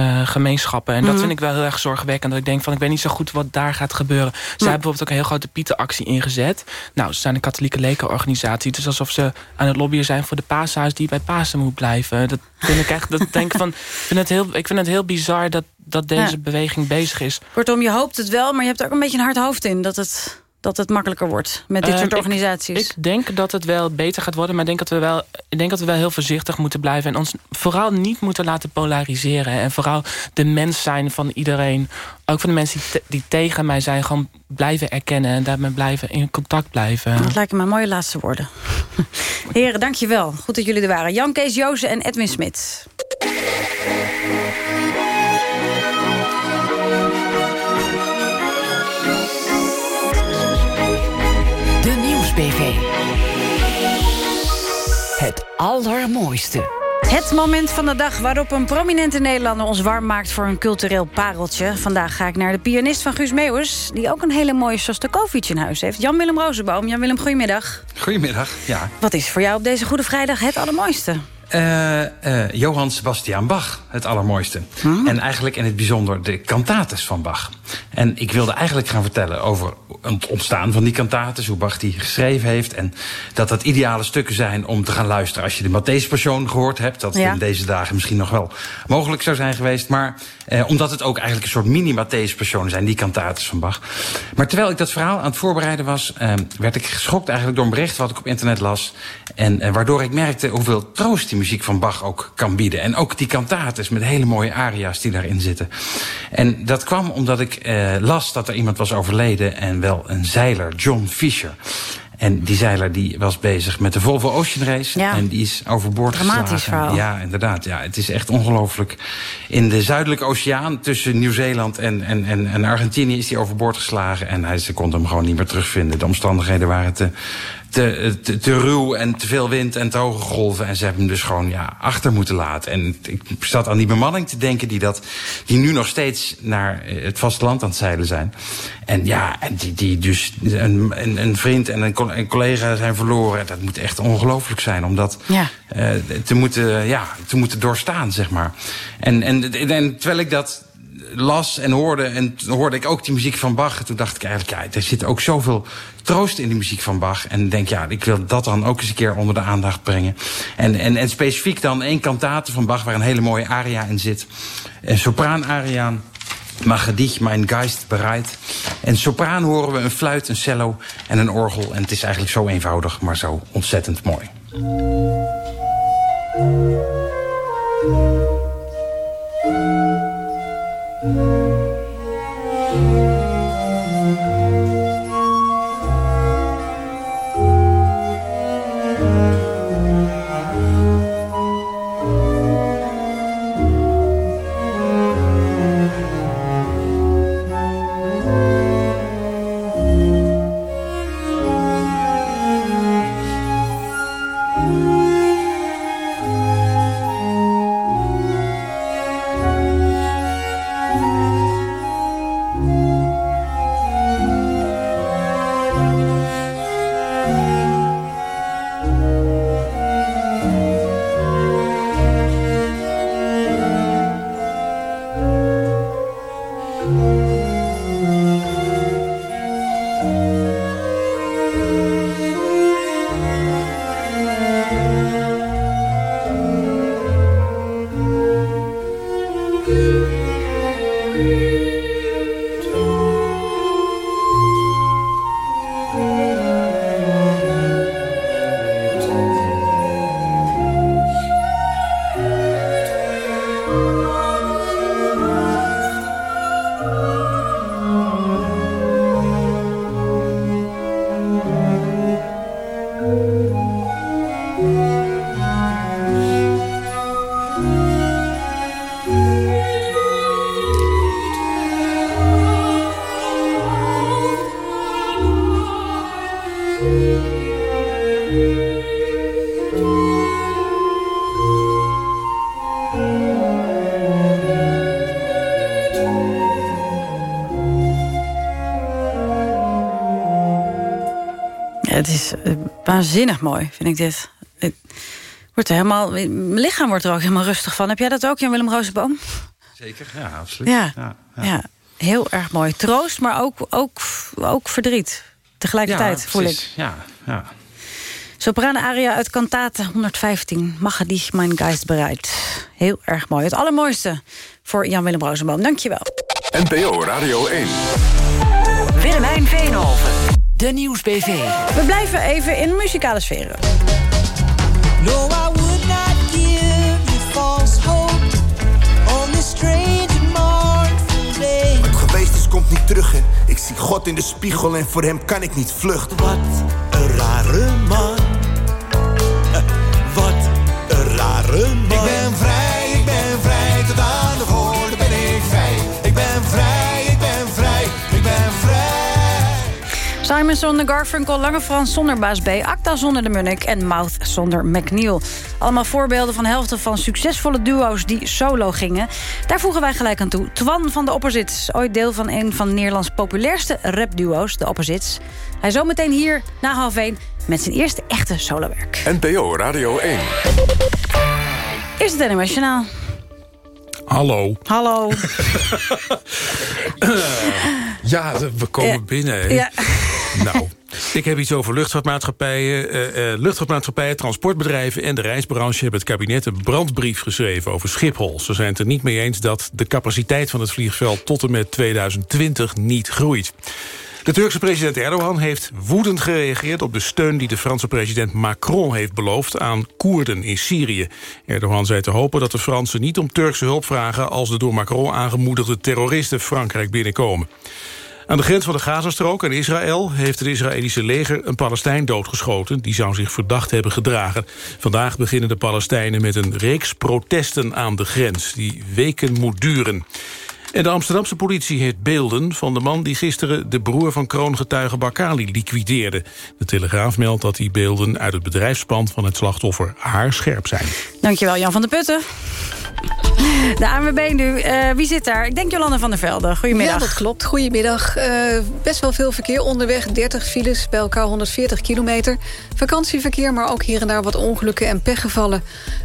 Speaker 16: uh, gemeenschappen. En dat
Speaker 2: Mhm.
Speaker 16: vind ik wel heel erg zorgwekkend. Dat ik denk van, ik weet niet zo goed wat daar gaat gebeuren. Ze hebben bijvoorbeeld ook een heel grote Pietenactie ingezet. Nou, ze zijn een katholieke lekenorganisatie. Het is alsof ze aan het lobbyen zijn voor de paashuis... die bij Pasen moet blijven. Dat vind ik echt, dat denk ik van... Ik vind het heel, ik vind het heel bizar dat, dat deze
Speaker 2: Ja.
Speaker 16: beweging bezig is.
Speaker 2: Kortom, je hoopt het wel, maar je hebt er ook een beetje een hard hoofd in... dat het, dat het makkelijker wordt met dit
Speaker 16: Ehm,
Speaker 2: soort organisaties.
Speaker 16: Ik, denk dat het wel beter gaat worden, maar ik denk, dat we wel, ik denk dat we wel heel voorzichtig moeten blijven. En ons vooral niet moeten laten polariseren. En vooral de mens zijn van iedereen. Ook van de mensen die, te- die tegen mij zijn, gewoon blijven erkennen. En daarmee blijven in contact blijven.
Speaker 2: Dat lijken me mooie laatste woorden. Heren, dankjewel. Goed dat jullie er waren. Jan Kees Jozen en Edwin Smit.
Speaker 14: Het allermooiste.
Speaker 2: Het moment van de dag waarop een prominente Nederlander ons warm maakt voor een cultureel pareltje. Vandaag ga ik naar de pianist van Guus Meeuwis, die ook een hele mooie Shostakovich in huis heeft. Jan-Willem Rozenboom. Jan-Willem, goedemiddag.
Speaker 17: Goedemiddag, ja.
Speaker 2: Wat is voor jou op deze Goede Vrijdag het allermooiste?
Speaker 17: Eh, eh, Johann Sebastian Bach, het allermooiste. En eigenlijk in het bijzonder de cantates van Bach. En ik wilde eigenlijk gaan vertellen over het ontstaan van die cantates... hoe Bach die geschreven heeft... en dat dat ideale stukken zijn om te gaan luisteren... als je de Matthäus Passion gehoord hebt... dat
Speaker 18: Ja.
Speaker 17: in deze dagen misschien nog wel mogelijk zou zijn geweest... maar eh, omdat het ook eigenlijk een soort mini-Matthäus Passion zijn... die cantates van Bach. Maar terwijl ik dat verhaal aan het voorbereiden was... eh, werd ik geschokt eigenlijk door een bericht wat ik op internet las... en eh, waardoor ik merkte hoeveel troost die muziek van Bach ook kan bieden. En ook die cantates met hele mooie aria's die daarin zitten. En dat kwam omdat ik eh, las dat er iemand was overleden... en wel een zeiler, John Fisher... En die zeiler die was bezig met de Volvo Ocean Race.
Speaker 2: Ja.
Speaker 17: En die is overboord
Speaker 2: Dramatisch
Speaker 17: geslagen.
Speaker 2: verhaal.
Speaker 17: Ja, inderdaad. Ja, het is echt ongelooflijk. In de Zuidelijke Oceaan tussen Nieuw-Zeeland en, en, en, en Argentinië is hij overboord geslagen. En hij, ze konden hem gewoon niet meer terugvinden. De omstandigheden waren te, te, te, te ruw en te veel wind en te hoge golven. En ze hebben hem dus gewoon ja, achter moeten laten. En ik zat aan die bemanning te denken die, dat, die nu nog steeds naar eh, het vasteland aan het zeilen zijn. En ja, en die, die dus een, een, een vriend en een, co- een collega zijn verloren. Dat moet echt ongelooflijk zijn om dat
Speaker 2: Ja.
Speaker 17: eh, te, moeten, ja, te moeten doorstaan, zeg maar. En, en, en terwijl ik dat las en hoorde, en hoorde ik ook die muziek van Bach. Toen dacht ik eigenlijk, ja, er zit ook zoveel troost in de muziek van Bach. En denk, ja, ik wil dat dan ook eens een keer onder de aandacht brengen. En, en, en specifiek dan één kantate van Bach waar een hele mooie aria in zit. Eh, een sopraan-aria. Mache dich mijn Geist bereid. En sopraan horen we een fluit, een cello en een orgel. En het is eigenlijk zo eenvoudig, maar zo ontzettend mooi.
Speaker 2: Waanzinnig mooi, vind ik dit. Het wordt er helemaal, mijn lichaam wordt er ook helemaal rustig van. Heb jij dat ook, Jan-Willem Rozenboom?
Speaker 17: Zeker, ja, absoluut.
Speaker 2: Ja.
Speaker 17: ja,
Speaker 2: Ja, heel erg mooi. Troost, maar ook, ook, ook verdriet. Tegelijkertijd,
Speaker 17: Ja,
Speaker 2: voel ik.
Speaker 17: Ja, ja.
Speaker 2: Soprane aria uit kantate 115. Mache dich mein Geist bereid. Heel erg mooi. Het allermooiste voor Jan-Willem Rozenboom. Dankjewel.
Speaker 13: NPO Radio 1.
Speaker 14: Willemijn Veenhoven. De Nieuwsbv.
Speaker 2: We blijven even in muzikale sferen.
Speaker 18: No, I would not give you false hope on this strange and mournful day.
Speaker 19: Wat geweest is, komt niet terug en ik zie God in de spiegel en voor hem kan ik niet vluchten. Wat een rare man.
Speaker 2: Simon zonder Garfunkel, Lange Frans zonder Baas B... Acta zonder de Munnik en Mouth zonder McNeil. Allemaal voorbeelden van helften van succesvolle duo's die solo gingen. Daar voegen wij gelijk aan toe. Twan van de Opposites, ooit deel van een van Nederlands populairste rapduo's, de Opposites. Hij zometeen hier na half 1 met zijn eerste echte solowerk.
Speaker 13: NPO Radio 1.
Speaker 2: Eerst het NOS Journaal.
Speaker 3: Hallo.
Speaker 2: Hallo.
Speaker 3: Ja, we komen
Speaker 2: Ja.
Speaker 3: binnen.
Speaker 2: Ja.
Speaker 3: Nou, ik heb iets over luchtvaartmaatschappijen. eh, luchtvaartmaatschappijen, transportbedrijven en de reisbranche... hebben het kabinet een brandbrief geschreven over Schiphol. Ze zijn het er niet mee eens dat de capaciteit van het vliegveld... tot en met 2020 niet groeit. De Turkse president Erdogan heeft woedend gereageerd op de steun die de Franse president Macron heeft beloofd aan Koerden in Syrië. Erdogan zei te hopen dat de Fransen niet om Turkse hulp vragen als de door Macron aangemoedigde terroristen Frankrijk binnenkomen. Aan de grens van de Gazastrook en Israël heeft het Israëlische leger een Palestijn doodgeschoten. Die zou zich verdacht hebben gedragen. Vandaag beginnen de Palestijnen met een reeks protesten aan de grens die weken moet duren. En de Amsterdamse politie heeft beelden van de man die gisteren de broer van kroongetuige Bakali liquideerde. De Telegraaf meldt dat die beelden uit het bedrijfspand van het slachtoffer haarscherp zijn.
Speaker 2: Dankjewel, Jan van der Putten. De ANWB nu. Eh, wie zit daar? Ik denk Jolanda van der Velde. Goedemiddag.
Speaker 8: Ja, dat klopt. Goedemiddag. Eh best wel veel verkeer onderweg. 30 files, bij elkaar 140 kilometer. Vakantieverkeer, maar ook hier en daar wat ongelukken en pechgevallen.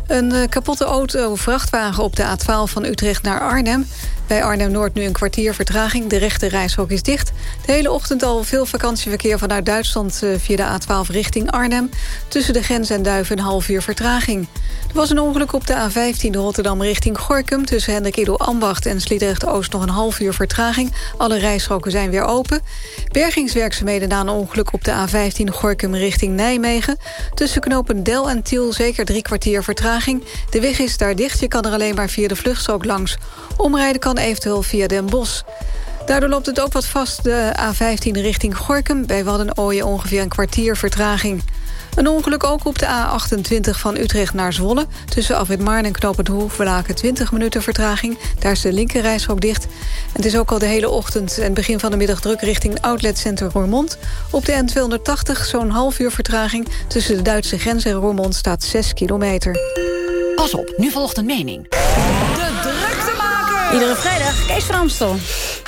Speaker 8: Een eh, kapotte auto, vrachtwagen op de A12 van Utrecht naar Arnhem. Bij Arnhem-Noord nu een kwartier vertraging. De rechte reishok is dicht. De hele ochtend al veel vakantieverkeer vanuit Duitsland... eh, via de A12 richting Arnhem. Tussen de grens en Duiven een half uur vertraging. Er was een ongeluk op de A15 Rotterdam richting Gorkum... tussen Hendrik Idel Ambacht en Sliedrecht-Oost nog een half uur vertraging. Alle rijstroken zijn weer open. Bergingswerkzaamheden na een ongeluk op de A15 Gorkum richting Nijmegen. Tussen knopen Del en Tiel zeker drie kwartier vertraging. De weg is daar dicht, je kan er alleen maar via de vluchtstrook langs. Omrijden kan eventueel via Den Bosch. Daardoor loopt het ook wat vast de A15 richting Gorkum. Bij Waddenooien ongeveer een kwartier vertraging. Een ongeluk ook op de A28 van Utrecht naar Zwolle. Tussen Afrit Maarn en Knopend Hoefbelaken 20 minuten vertraging. Daar is de linkerrijstrook dicht. Het is ook al de hele ochtend en begin van de middag druk... richting Outlet Center Roermond. Op de N280 zo'n half uur vertraging. Tussen de Duitse grens en Roermond staat 6 kilometer.
Speaker 14: Pas op, nu volgt een mening.
Speaker 2: Iedere vrijdag, Kees van Amstel.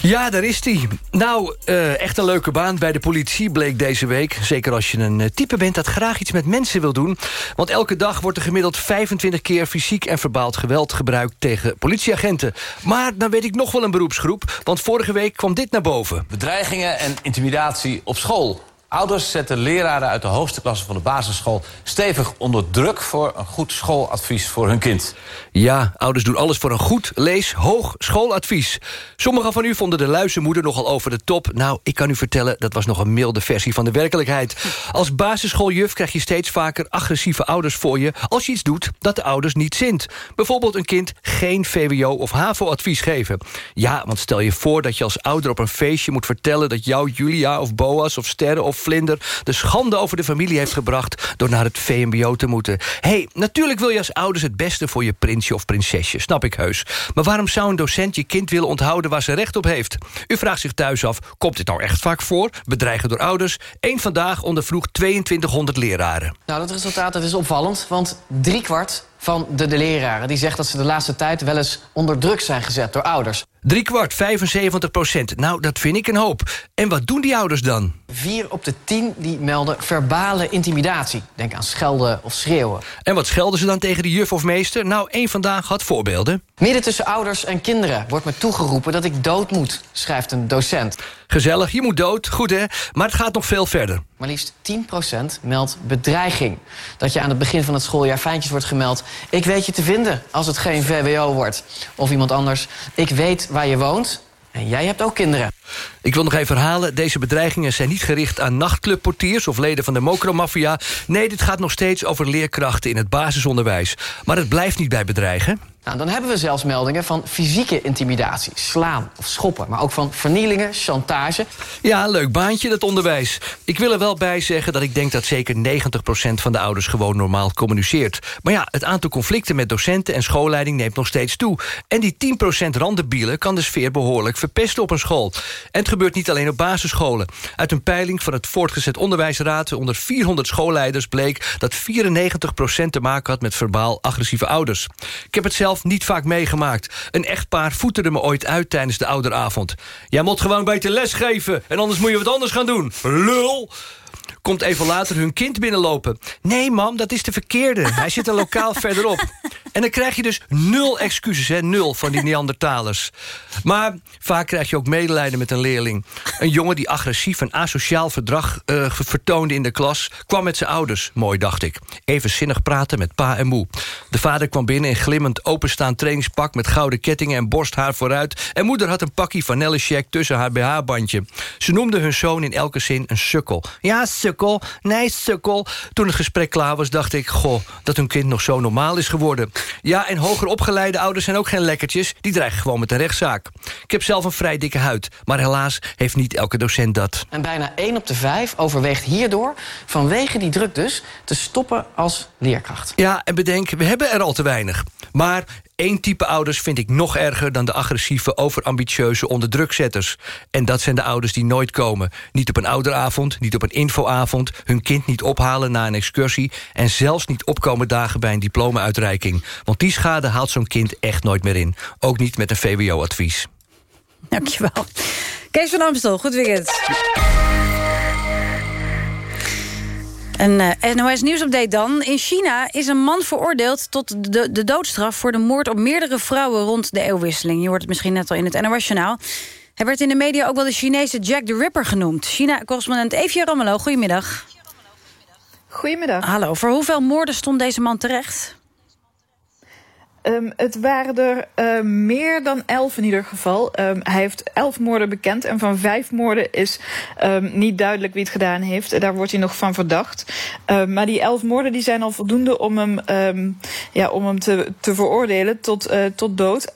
Speaker 20: Ja, daar is hij. Nou, eh, echt een leuke baan bij de politie bleek deze week. Zeker als je een eh, type bent dat graag iets met mensen wil doen. Want elke dag wordt er gemiddeld 25 keer fysiek en verbaald geweld gebruikt tegen politieagenten. Maar dan weet ik nog wel een beroepsgroep. Want vorige week kwam dit naar boven.
Speaker 21: Bedreigingen en intimidatie op school. Ouders zetten leraren uit de hoogste klasse van de basisschool... stevig onder druk voor een goed schooladvies voor hun kind.
Speaker 20: Ja, ouders doen alles voor een goed, lees, hoog schooladvies. Sommigen van u vonden de luizenmoeder nogal over de top. Nou, ik kan u vertellen, dat was nog een milde versie van de werkelijkheid. Als basisschooljuf krijg je steeds vaker agressieve ouders voor je... als je iets doet dat de ouders niet zint. Bijvoorbeeld een kind geen VWO of HAVO-advies geven. Ja, want stel je voor dat je als ouder op een feestje moet vertellen... dat jouw Julia of Boas of Sterre of vlinder... de schande over de familie heeft gebracht door naar het VMBO te moeten. hey, natuurlijk wil je als ouders het beste voor je prinsje of prinsesje, snap ik heus. Maar waarom zou een docent je kind willen onthouden waar ze recht op heeft? U vraagt zich thuis af, komt dit nou echt vaak voor? Bedreigen door ouders? Eén vandaag ondervroeg 2200 leraren.
Speaker 22: Nou, dat resultaat dat is opvallend, want driekwart van de, de leraren... die zegt dat ze de laatste tijd wel eens onder druk zijn gezet door ouders.
Speaker 20: Drie kwart, 75 procent. Nou, dat vind ik een hoop. En wat doen die ouders dan?
Speaker 22: Vier op de tien die melden verbale intimidatie. Denk aan schelden of schreeuwen.
Speaker 20: En wat schelden ze dan tegen de juf of meester? Nou, één vandaag had voorbeelden.
Speaker 22: Midden tussen ouders en kinderen wordt me toegeroepen dat ik dood moet, schrijft een docent.
Speaker 20: Gezellig, je moet dood, goed hè? Maar het gaat nog veel verder.
Speaker 22: Maar liefst 10% meldt bedreiging. Dat je aan het begin van het schooljaar fijntjes wordt gemeld... ik weet je te vinden als het geen VWO wordt. Of iemand anders, ik weet waar je woont... en jij hebt ook kinderen.
Speaker 20: Ik wil nog even herhalen, deze bedreigingen zijn niet gericht aan nachtclubportiers of leden van de mokromafia. Nee, dit gaat nog steeds over leerkrachten in het basisonderwijs. Maar het blijft niet bij bedreigen.
Speaker 22: Nou, dan hebben we zelfs meldingen van fysieke intimidatie, slaan of schoppen. Maar ook van vernielingen, chantage.
Speaker 20: Ja, leuk baantje, dat onderwijs. Ik wil er wel bij zeggen dat ik denk dat zeker 90% van de ouders gewoon normaal communiceert. Maar ja, het aantal conflicten met docenten en schoolleiding neemt nog steeds toe. En die 10% randenbielen kan de sfeer behoorlijk verpesten op een school. En het gebeurt niet alleen op basisscholen. Uit een peiling van het Voortgezet Onderwijsraad onder 400 schoolleiders bleek dat 94% te maken had met verbaal agressieve ouders. Ik heb het zelf niet vaak meegemaakt. Een echtpaar voeterde me ooit uit tijdens de ouderavond. Jij moet gewoon beter lesgeven en anders moet je wat anders gaan doen. Lul! Komt even later hun kind binnenlopen. Nee, mam, dat is de verkeerde. Hij zit een lokaal verderop. En dan krijg je dus nul excuses, hè, nul van die Neandertalers. Maar vaak krijg je ook medelijden met een leerling. Een jongen die agressief en asociaal verdrag uh, vertoonde in de klas... kwam met zijn ouders, mooi dacht ik. Even zinnig praten met pa en moe. De vader kwam binnen in glimmend openstaand trainingspak... met gouden kettingen en borsthaar vooruit... en moeder had een pakje vanillecheck tussen haar BH-bandje. Ze noemde hun zoon in elke zin een sukkel. Ja, sukkel, nee, sukkel. Toen het gesprek klaar was, dacht ik... goh, dat hun kind nog zo normaal is geworden. Ja, en hoger opgeleide ouders zijn ook geen lekkertjes. Die dreigen gewoon met een rechtszaak. Ik heb zelf een vrij dikke huid. Maar helaas heeft niet elke docent dat.
Speaker 22: En bijna 1 op de 5 overweegt hierdoor, vanwege die druk dus... te stoppen als leerkracht.
Speaker 20: Ja, en bedenk, we hebben er al te weinig. Maar één type ouders vind ik nog erger... dan de agressieve, overambitieuze onderdrukzetters. En dat zijn de ouders die nooit komen. Niet op een ouderavond, niet op een infoavond... hun kind niet ophalen na een excursie... en zelfs niet opkomen dagen bij een diploma-uitreiking. Want die schade haalt zo'n kind echt nooit meer in. Ook niet met een VWO-advies.
Speaker 2: Dankjewel. Kees van Amstel, goed weekend. Een uh, NOS Nieuwsupdate dan. In China is een man veroordeeld tot de, de doodstraf... voor de moord op meerdere vrouwen rond de eeuwwisseling. Je hoort het misschien net al in het NOS-journaal. Hij werd in de media ook wel de Chinese Jack the Ripper genoemd. China-correspondent Evie Rammelo, goedemiddag.
Speaker 23: Goedemiddag.
Speaker 2: Hallo, voor hoeveel moorden stond deze man terecht?
Speaker 23: Um, het waren er uh, meer dan elf in ieder geval. Um, hij heeft elf moorden bekend en van vijf moorden is niet duidelijk wie het gedaan heeft. Daar wordt hij nog van verdacht. maar die elf moorden die zijn al voldoende om hem, ja, om hem te, te veroordelen tot, uh, tot dood.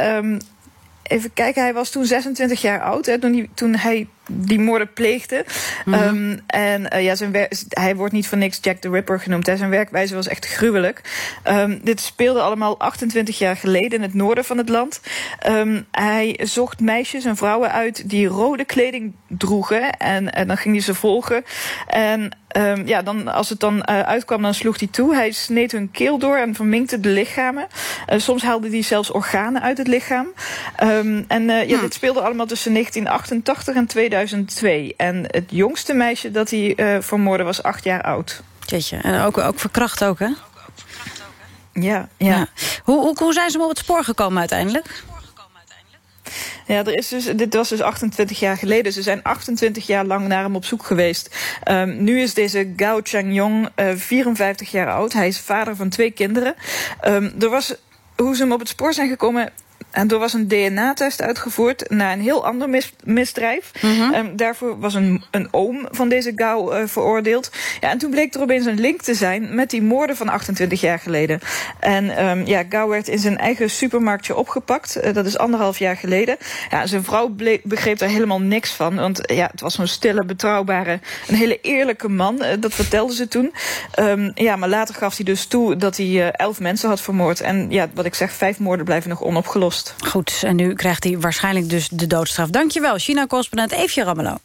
Speaker 23: even kijken, hij was toen 26 jaar oud hè, toen, hij, toen hij die moorden pleegde. Mm -hmm. um, en uh, ja, zijn hij wordt niet voor niks Jack the Ripper genoemd. Hè. Zijn werkwijze was echt gruwelijk. Um, dit speelde allemaal 28 jaar geleden in het noorden van het land. Um, hij zocht meisjes en vrouwen uit die rode kleding droegen. En, en dan ging hij ze volgen. En Um, ja, dan, als het dan uh, uitkwam, dan sloeg hij toe. Hij sneed hun keel door en verminkte de lichamen. Uh, soms haalde hij zelfs organen uit het lichaam. Um, en uh, ja, hm. dit speelde allemaal tussen 1988 en 2002. En het jongste meisje dat hij uh, vermoordde was acht jaar oud.
Speaker 2: Jeetje, en ook, ook verkracht ook, hè?
Speaker 23: Ja, ja.
Speaker 2: ja. Hoe, hoe, hoe zijn ze hem op het spoor gekomen uiteindelijk?
Speaker 23: Ja, er is dus, dit was dus 28 jaar geleden. Ze zijn 28 jaar lang naar hem op zoek geweest. Um, nu is deze Gao Changyong uh, 54 jaar oud. Hij is vader van twee kinderen. Um, er was, hoe ze hem op het spoor zijn gekomen en er was een DNA-test uitgevoerd naar een heel ander mis- misdrijf. Ehm, daarvoor was een, een oom van deze Gauw eh, veroordeeld. Ja, en toen bleek er opeens een link te zijn met die moorden van 28 jaar geleden. En ehm, ja, Gauw werd in zijn eigen supermarktje opgepakt. Eh, dat is anderhalf jaar geleden. Ja, zijn vrouw begreep daar helemaal niks van. Want ja, het was zo'n stille, betrouwbare, een hele eerlijke man. Eh, dat vertelde ze toen. Ehm, ja, maar later gaf hij dus toe dat hij elf mensen had vermoord. En ja, wat ik zeg, vijf moorden blijven nog onopgelost.
Speaker 24: Goed, en nu krijgt hij waarschijnlijk dus de doodstraf. Dankjewel, China-correspondent Eefje Rammelo.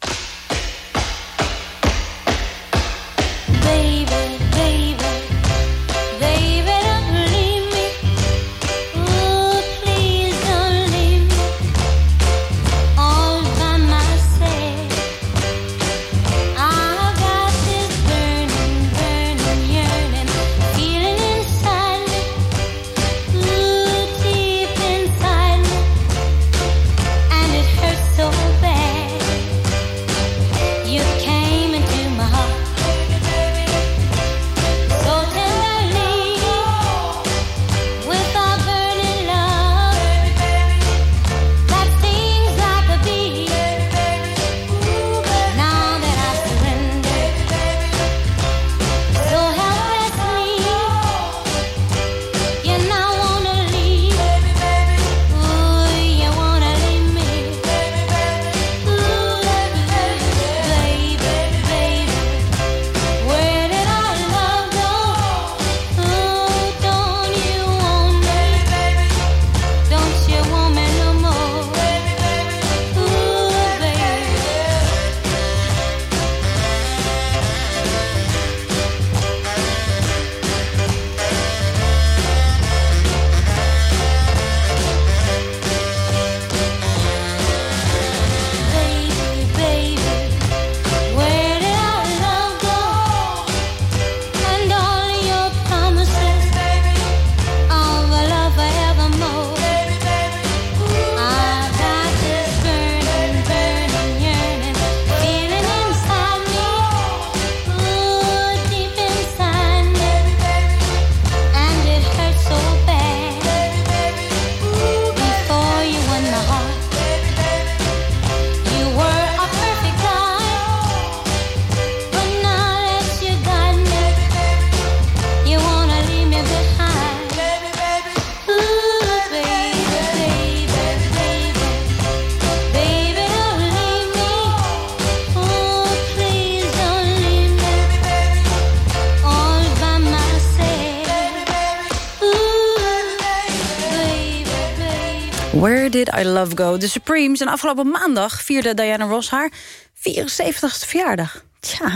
Speaker 2: Did I
Speaker 24: Love Go? De Supremes. En afgelopen maandag vierde Diana Ross haar 74ste verjaardag. Tja.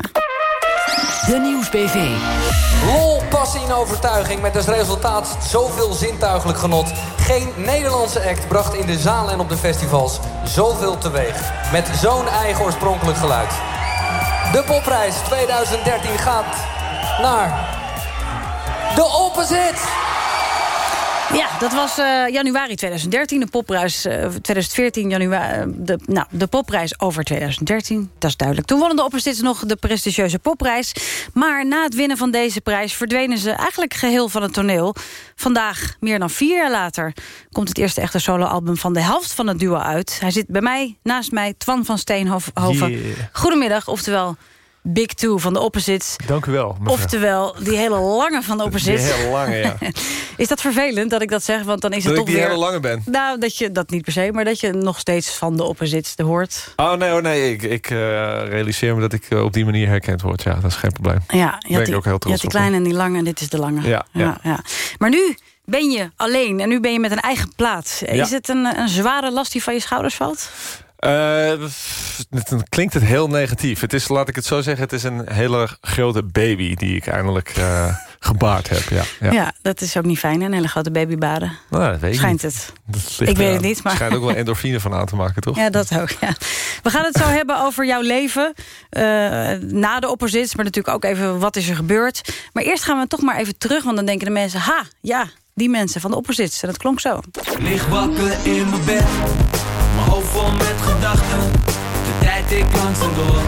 Speaker 20: De Nieuwsbv.
Speaker 25: Lol, passie en overtuiging met als resultaat zoveel zintuigelijk genot. Geen Nederlandse act bracht in de zaal en op de festivals zoveel teweeg. Met zo'n eigen oorspronkelijk geluid. De popprijs 2013 gaat naar... De Opposite!
Speaker 24: Ja, dat was eh, januari 2013. De popprijs eh, 2014, januari, de, nou, de popprijs over 2013. Dat is duidelijk. Toen wonnen de Opposites nog de prestigieuze popprijs. Maar na het winnen van deze prijs verdwenen ze eigenlijk geheel van het toneel. Vandaag, meer dan vier jaar later, komt het eerste echte soloalbum van de helft van het duo uit. Hij zit bij mij, naast mij, Twan van Steenhoven.
Speaker 26: Yeah.
Speaker 24: Goedemiddag, oftewel Big Two van de Opposites.
Speaker 26: Dank u wel, mevrouw.
Speaker 24: Oftewel, die hele lange van de Opposites.
Speaker 26: Die hele lange, ja.
Speaker 24: is dat vervelend dat ik dat zeg? Want dan is
Speaker 26: Dat
Speaker 24: het
Speaker 26: ik
Speaker 24: toch
Speaker 26: die
Speaker 24: weer...
Speaker 26: hele lange ben?
Speaker 24: Nou, dat je dat niet per se, maar dat je nog steeds van de Opposites hoort.
Speaker 26: Oh nee, oh, nee ik, ik eh, realiseer me dat ik eh, op die manier herkend word. Ja, dat is geen probleem.
Speaker 24: Ja, je
Speaker 26: ben ik
Speaker 24: die,
Speaker 26: ook heel
Speaker 24: je
Speaker 26: trots
Speaker 24: had die kleine en die lange en dit is de lange.
Speaker 26: Ja, ja.
Speaker 24: Maar nu ben je alleen en nu ben je met een eigen plaat.
Speaker 26: Ja.
Speaker 24: Is het een, een zware last die van je schouders valt?
Speaker 26: Eh, het, het klinkt het heel negatief. Het is, laat ik het zo zeggen, het is een hele grote baby die ik eindelijk eh, gebaard heb. Ja,
Speaker 24: Ja.
Speaker 26: ja.
Speaker 24: dat is ook niet fijn, een hele grote babybaden.
Speaker 26: Nou, dat weet ik
Speaker 24: Schijnt
Speaker 26: niet.
Speaker 24: het.
Speaker 26: Dat
Speaker 24: Ik weet het niet, maar-
Speaker 26: Er schijnt ook wel endorfine van aan te maken, toch?
Speaker 24: Ja, dat ook. Ja. We gaan het zo hebben over jouw leven eh, na de opposites, maar natuurlijk ook even wat is er gebeurd. Maar eerst gaan we toch maar even terug, want dan denken de mensen... ha, ja, die mensen van de opposites. En dat klonk zo.
Speaker 27: Lig wakker in mijn bed, hoofd vol met gedachten. De tijd ik langzaam door,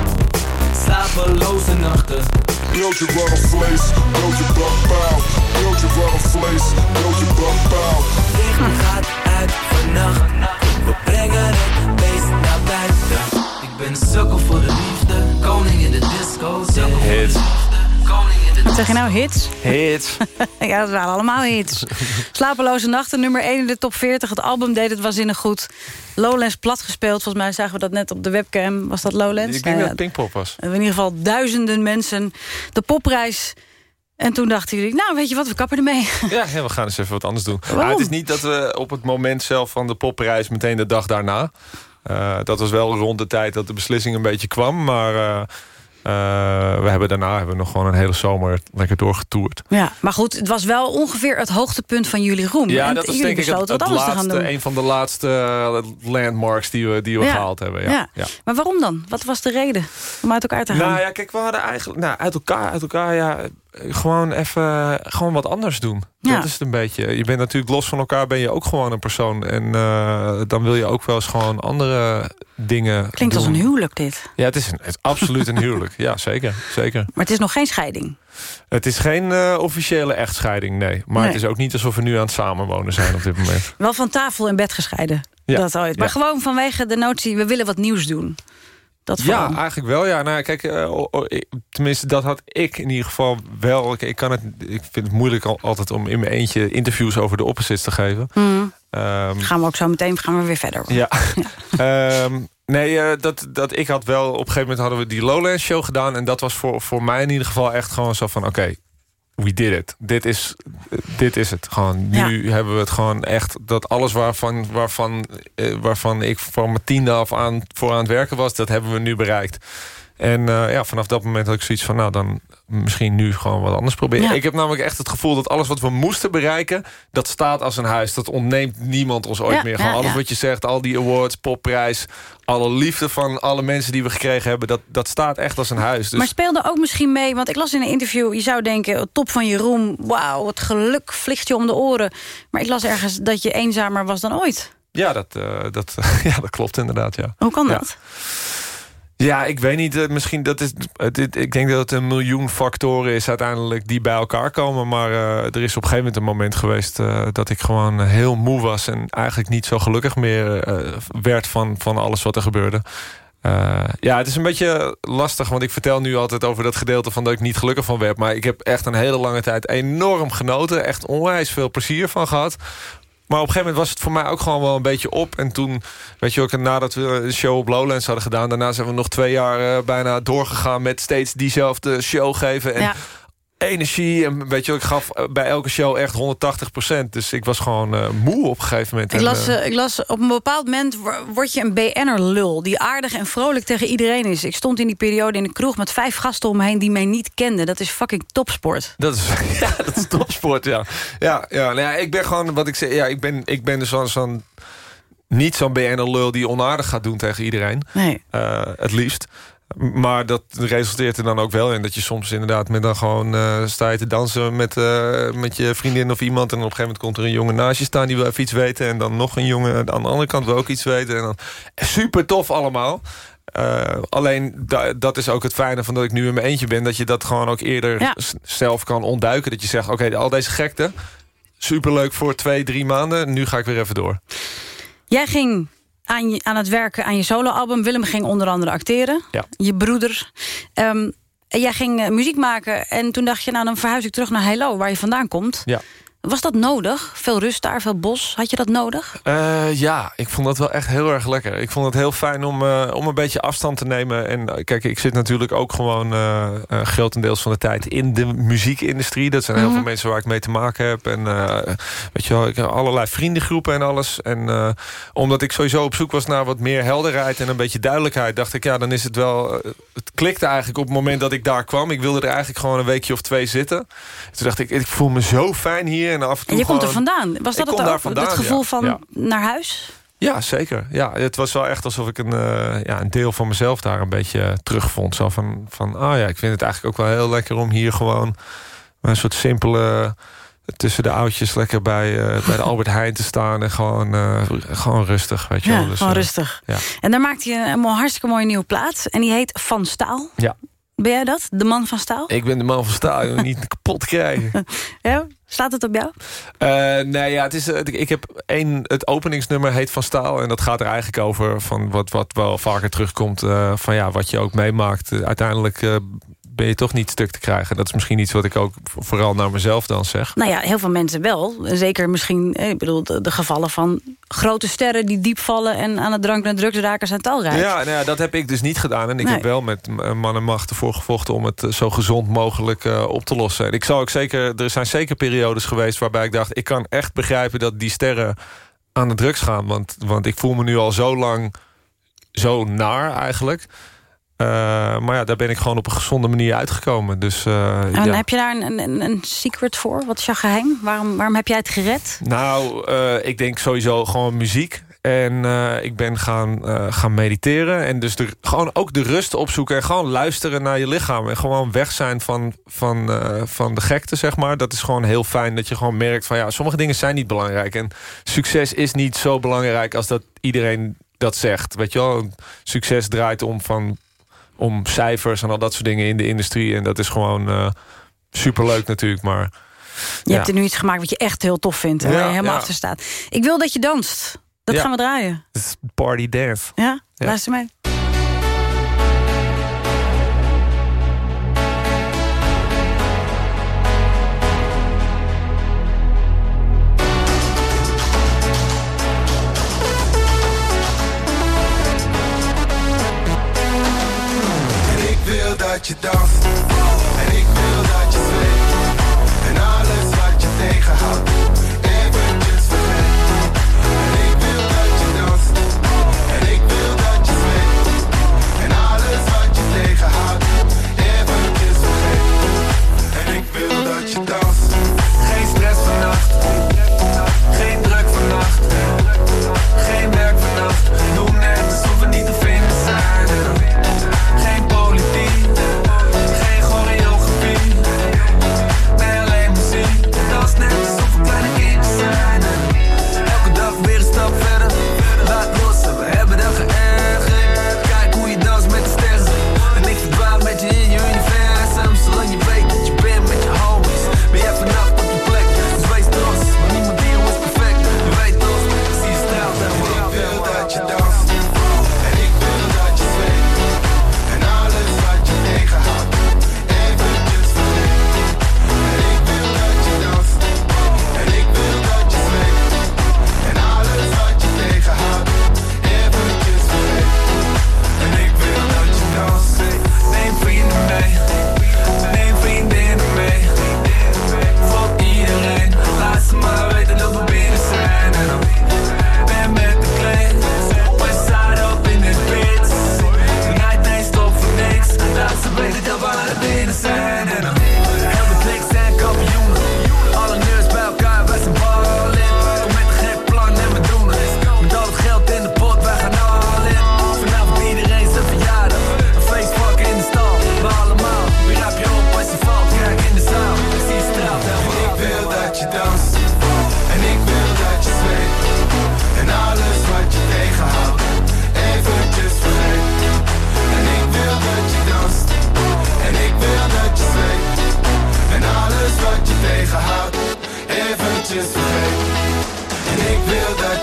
Speaker 27: slapeloze nachten.
Speaker 28: Broodje warm vlees, broodje blokpaal. Broodje warm vlees, broodje blokpaal.
Speaker 27: Licht gaat
Speaker 29: uit vannacht. We brengen het beest naar buiten. Ik ben een sukkel voor de liefde, koning in de disco. Sukkel voor de
Speaker 26: Hits.
Speaker 2: Zeg je nou, hits?
Speaker 26: Hits.
Speaker 2: ja, dat waren allemaal hits. Slapeloze nachten, nummer 1 in de top 40. Het album deed het waanzinnig goed. Lowlands plat gespeeld. Volgens mij zagen we dat net op de webcam. Was dat Lowlands?
Speaker 26: Ik denk
Speaker 2: Nou
Speaker 26: dat het Pinkpop was.
Speaker 2: in ieder geval duizenden mensen. De popprijs. En toen dachten jullie, nou weet je wat, we kappen ermee.
Speaker 26: Ja, ja, we gaan eens even wat anders doen. Maar het is niet dat we op het moment zelf van de popprijs... meteen de dag daarna. Eh, dat was wel rond de tijd dat de beslissing een beetje kwam. Maar eh, we hebben daarna hebben we nog gewoon een hele zomer lekker doorgetoerd.
Speaker 2: Ja, maar goed, het was wel ongeveer het hoogtepunt van jullie roem.
Speaker 26: Ja,
Speaker 2: En
Speaker 26: dat
Speaker 2: jullie
Speaker 26: denk ik het, laatste, een van de laatste eh, landmarks die we, die we
Speaker 2: Ja.
Speaker 26: gehaald hebben. Ja.
Speaker 2: Ja.
Speaker 26: Ja.
Speaker 2: Maar waarom dan? Wat was de reden om uit elkaar te gaan?
Speaker 26: Nou ja, kijk, we hadden eigenlijk nou, uit elkaar, uit elkaar, ja, eh, gewoon even gewoon wat anders doen.
Speaker 2: Ja.
Speaker 26: Dat is het een beetje. Je bent natuurlijk los van elkaar, ben je ook gewoon een persoon. En eh, dan wil je ook wel eens gewoon andere dingen
Speaker 2: Klinkt als een huwelijk dit.
Speaker 26: Ja, het is, een, het is absoluut een huwelijk. Ja, zeker. zeker.
Speaker 2: Maar het is nog geen scheiding.
Speaker 26: Het is geen eh, officiële echtscheiding, nee. Maar
Speaker 2: Nee.
Speaker 26: het is ook niet alsof we nu aan het samenwonen zijn op dit moment.
Speaker 2: Wel van tafel en bed gescheiden.
Speaker 26: Ja.
Speaker 2: Dat ooit. Maar
Speaker 26: Ja.
Speaker 2: gewoon vanwege de notie, we willen wat nieuws doen. Dat.
Speaker 26: Ja, eigenlijk wel. Ja, nou, kijk, eh, ik- tenminste, dat had ik in ieder geval wel. Ik, ik kan het, ik vind het moeilijk al, altijd om in mijn eentje interviews over de opposites te geven.
Speaker 2: Mhm.
Speaker 26: Ehm,
Speaker 2: Gaan we ook zo meteen gaan we weer verder.
Speaker 26: ja. Ehm, nee, eh, dat, dat ik had wel... Op een gegeven moment hadden we die Lowlands show gedaan. En dat was voor, voor mij in ieder geval echt gewoon zo van... Oké, we did it. Dit is, dit is het. Gewoon, nu hebben we het gewoon echt... Dat alles waarvan, waarvan, eh, waarvan ik van mijn tiende af aan voor aan het werken was... dat hebben we nu bereikt. En eh, ja, vanaf dat moment had ik zoiets van... nou, dan misschien nu gewoon wat anders proberen.
Speaker 2: Ja.
Speaker 26: Ik heb namelijk echt het gevoel dat alles wat we moesten bereiken... dat staat als een huis. Dat ontneemt niemand ons ooit
Speaker 2: Ja,
Speaker 26: meer. Gewoon
Speaker 2: ja,
Speaker 26: alles wat je zegt, al die awards, popprijs... alle liefde van alle mensen die we gekregen hebben... dat, dat staat echt als een huis. Dus
Speaker 2: Maar speelde ook misschien mee, want ik las in een interview... je zou denken, top van je roem, wauw, het geluk vliegt je om de oren. Maar ik las ergens dat je eenzamer was dan ooit.
Speaker 26: ja, dat, eh, dat, ja, dat klopt inderdaad, ja.
Speaker 2: Hoe kan dat?
Speaker 26: Ja, ik weet niet. eh, Misschien dat is. Het, het- ik denk dat het een miljoen factoren is uiteindelijk die bij elkaar komen. Maar eh, er is op een gegeven moment een moment geweest eh, dat ik gewoon heel moe was en eigenlijk niet zo gelukkig meer eh, werd van, van alles wat er gebeurde. Eh, ja, het is een beetje lastig, want ik vertel nu altijd over dat gedeelte van dat ik niet gelukkig van werd. Maar ik heb echt een hele lange tijd enorm genoten. Echt onwijs veel plezier van gehad. Maar op een gegeven moment was het voor mij ook gewoon wel een beetje op. En toen, weet je ook, nadat we een show op Lowlands hadden gedaan... daarna zijn we nog twee jaar eh, bijna doorgegaan met steeds diezelfde show geven. En
Speaker 2: Ja.
Speaker 26: Energie. En weet je, ik gaf eh, bij elke show echt 180% Dus ik was gewoon eh, moe op een gegeven moment.
Speaker 2: Ik
Speaker 26: En,
Speaker 2: las,
Speaker 26: eh,
Speaker 2: ik las, op een bepaald moment wo- word je een BN'er-lul... die aardig en vrolijk tegen iedereen is. Ik stond in die periode in de kroeg met vijf gasten om me heen... die mij niet kenden. Dat is fucking topsport.
Speaker 26: Dat is, ja, dat is topsport, ja. Ja, ja, nou ja ik ben gewoon, wat ik zeg, ja, ik ben, ik ben dus zo'n... zo'n niet zo'n BN'er-lul die onaardig gaat doen tegen iedereen.
Speaker 2: Nee.
Speaker 26: Het liefst. Maar dat resulteert er dan ook wel in dat je soms inderdaad met dan gewoon eh sta je te dansen met, eh, met je vriendin of iemand. En op een gegeven moment komt er een jongen naast je staan die wil even iets weten. En dan nog een jongen aan de andere kant wil ook iets weten. En dan super tof allemaal. Eh, alleen da- dat is ook het fijne van dat ik nu in mijn eentje ben. Dat je dat gewoon ook eerder
Speaker 2: Ja.
Speaker 26: zelf kan ontduiken. Dat je zegt, oké, al deze gekte. Superleuk voor twee, drie maanden. Nu ga ik weer even door.
Speaker 2: Jij ging aan, je, aan het werken aan je soloalbum. Willem ging onder andere acteren.
Speaker 26: Ja.
Speaker 2: Je broeder. En jij ging eh, muziek maken. En toen dacht je, nou dan verhuis ik terug naar Hello, waar je vandaan komt.
Speaker 26: Ja.
Speaker 2: Was dat nodig? Veel rust daar, veel bos. Had je dat nodig?
Speaker 26: Eh, ja, ik vond dat wel echt heel erg lekker. Ik vond het heel fijn om, eh, om een beetje afstand te nemen. En eh, kijk, ik zit natuurlijk ook gewoon eh, grotendeels van de tijd in de muziekindustrie. Dat zijn heel
Speaker 2: Mhm.
Speaker 26: veel mensen waar ik mee te maken heb. En weet je wel, ik heb allerlei vriendengroepen en alles. En omdat ik sowieso op zoek was naar wat meer helderheid en een beetje duidelijkheid, dacht ik, ja, dan is het wel. het klikte eigenlijk op het moment dat ik daar kwam. Ik wilde er eigenlijk gewoon een weekje of twee zitten. Toen dacht ik, ik voel me zo fijn hier. En af en toe
Speaker 2: En je komt er vandaan. Was dat het ook?
Speaker 26: vandaan,
Speaker 2: het gevoel
Speaker 26: ja.
Speaker 2: van
Speaker 26: Ja.
Speaker 2: naar huis?
Speaker 26: Ja, zeker. Ja, het was wel echt alsof ik een, eh, ja, een deel van mezelf daar een beetje eh, terugvond. Zo van, van, ah ja, ik vind het eigenlijk ook wel heel lekker om hier gewoon een soort simpele tussen de oudjes lekker bij, eh, bij de Albert Heijn te staan en gewoon, eh, gewoon rustig, weet je
Speaker 2: Ja,
Speaker 26: wel. Dus,
Speaker 2: gewoon
Speaker 26: eh,
Speaker 2: rustig.
Speaker 26: Ja.
Speaker 2: En daar maakte je een mo- hartstikke mooie nieuwe plaat. En die heet Van Staal.
Speaker 26: ja.
Speaker 2: Ben jij dat? De man van staal?
Speaker 26: Ik ben de man van staal, joh, niet kapot krijgen.
Speaker 2: Ja? Staat het op jou?
Speaker 26: Eh, nee, ja, het is, eh, ik heb één, het openingsnummer heet Van Staal. En dat gaat er eigenlijk over van wat, wat wel vaker terugkomt. eh, van ja, wat je ook meemaakt. Uiteindelijk ben je toch niet stuk te krijgen. Dat is misschien iets wat ik ook vooral naar mezelf dan zeg.
Speaker 2: Nou ja, heel veel mensen wel. Zeker misschien, eh, ik bedoel, de, de gevallen van grote sterren... die diep vallen en aan het drank en drugs raken zijn talrijk.
Speaker 26: Ja, nou ja, dat heb ik dus niet gedaan. En ik
Speaker 2: Nee.
Speaker 26: heb wel met eh, man en macht ervoor gevochten... om het eh, zo gezond mogelijk op te lossen. En ik zou ook zeker, er zijn zeker periodes geweest waarbij ik dacht... ik kan echt begrijpen dat die sterren aan de drugs gaan. Want, want ik voel me nu al zo lang zo naar eigenlijk. Eh, maar ja, daar ben ik gewoon op een gezonde manier uitgekomen. Dus eh,
Speaker 2: En
Speaker 26: ja.
Speaker 2: heb je daar een, een, een secret voor? Wat is jouw geheim? Waarom, waarom heb jij het gered?
Speaker 26: Nou, eh, ik denk sowieso gewoon muziek. En ik ben gaan, gaan mediteren. En dus de, gewoon ook de rust opzoeken. En gewoon luisteren naar je lichaam. En gewoon weg zijn van, van, van de gekte, zeg maar. Dat is gewoon heel fijn. Dat je gewoon merkt van ja, sommige dingen zijn niet belangrijk. En succes is niet zo belangrijk als dat iedereen dat zegt. Weet je wel, succes draait om, van, om cijfers en al dat soort dingen in de industrie. En dat is gewoon eh, superleuk natuurlijk. Maar
Speaker 2: Je
Speaker 26: ja.
Speaker 2: hebt er nu iets gemaakt wat je echt heel tof vindt. En
Speaker 26: Ja,
Speaker 2: waar je helemaal
Speaker 26: ja.
Speaker 2: achter staat. Ik wil dat je danst. Dat gaan we draaien.
Speaker 26: Party dance.
Speaker 2: Ja?
Speaker 26: Ja.
Speaker 2: Luister mee.
Speaker 27: Wil dat je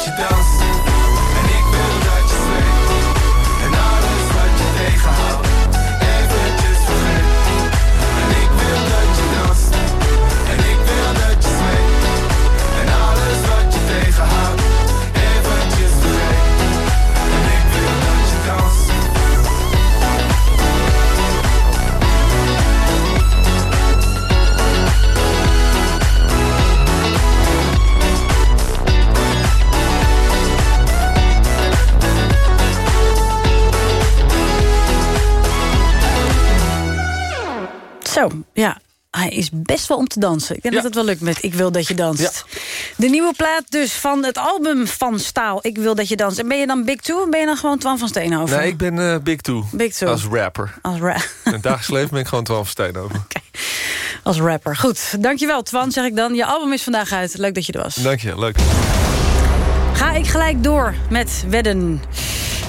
Speaker 27: wil dat is
Speaker 2: best wel om te dansen. Ik denk dat het wel lukt met Ik wil dat je danst. De nieuwe plaat dus van het album van Staal. Ik wil dat je danst. En ben je dan Big Two of ben je dan gewoon Twan van Steenhoven?
Speaker 26: Nee, ik ben eh, Big Two.
Speaker 2: Big Two.
Speaker 26: Als rapper.
Speaker 2: Als, ra
Speaker 26: In het dagelijks leven ben ik gewoon 12 Steenhoven.
Speaker 2: als rapper. Goed, dankjewel Twan, zeg ik dan. Je album is vandaag uit. Leuk dat je er was.
Speaker 26: Dank je, leuk.
Speaker 2: Ga ik gelijk door met wedden.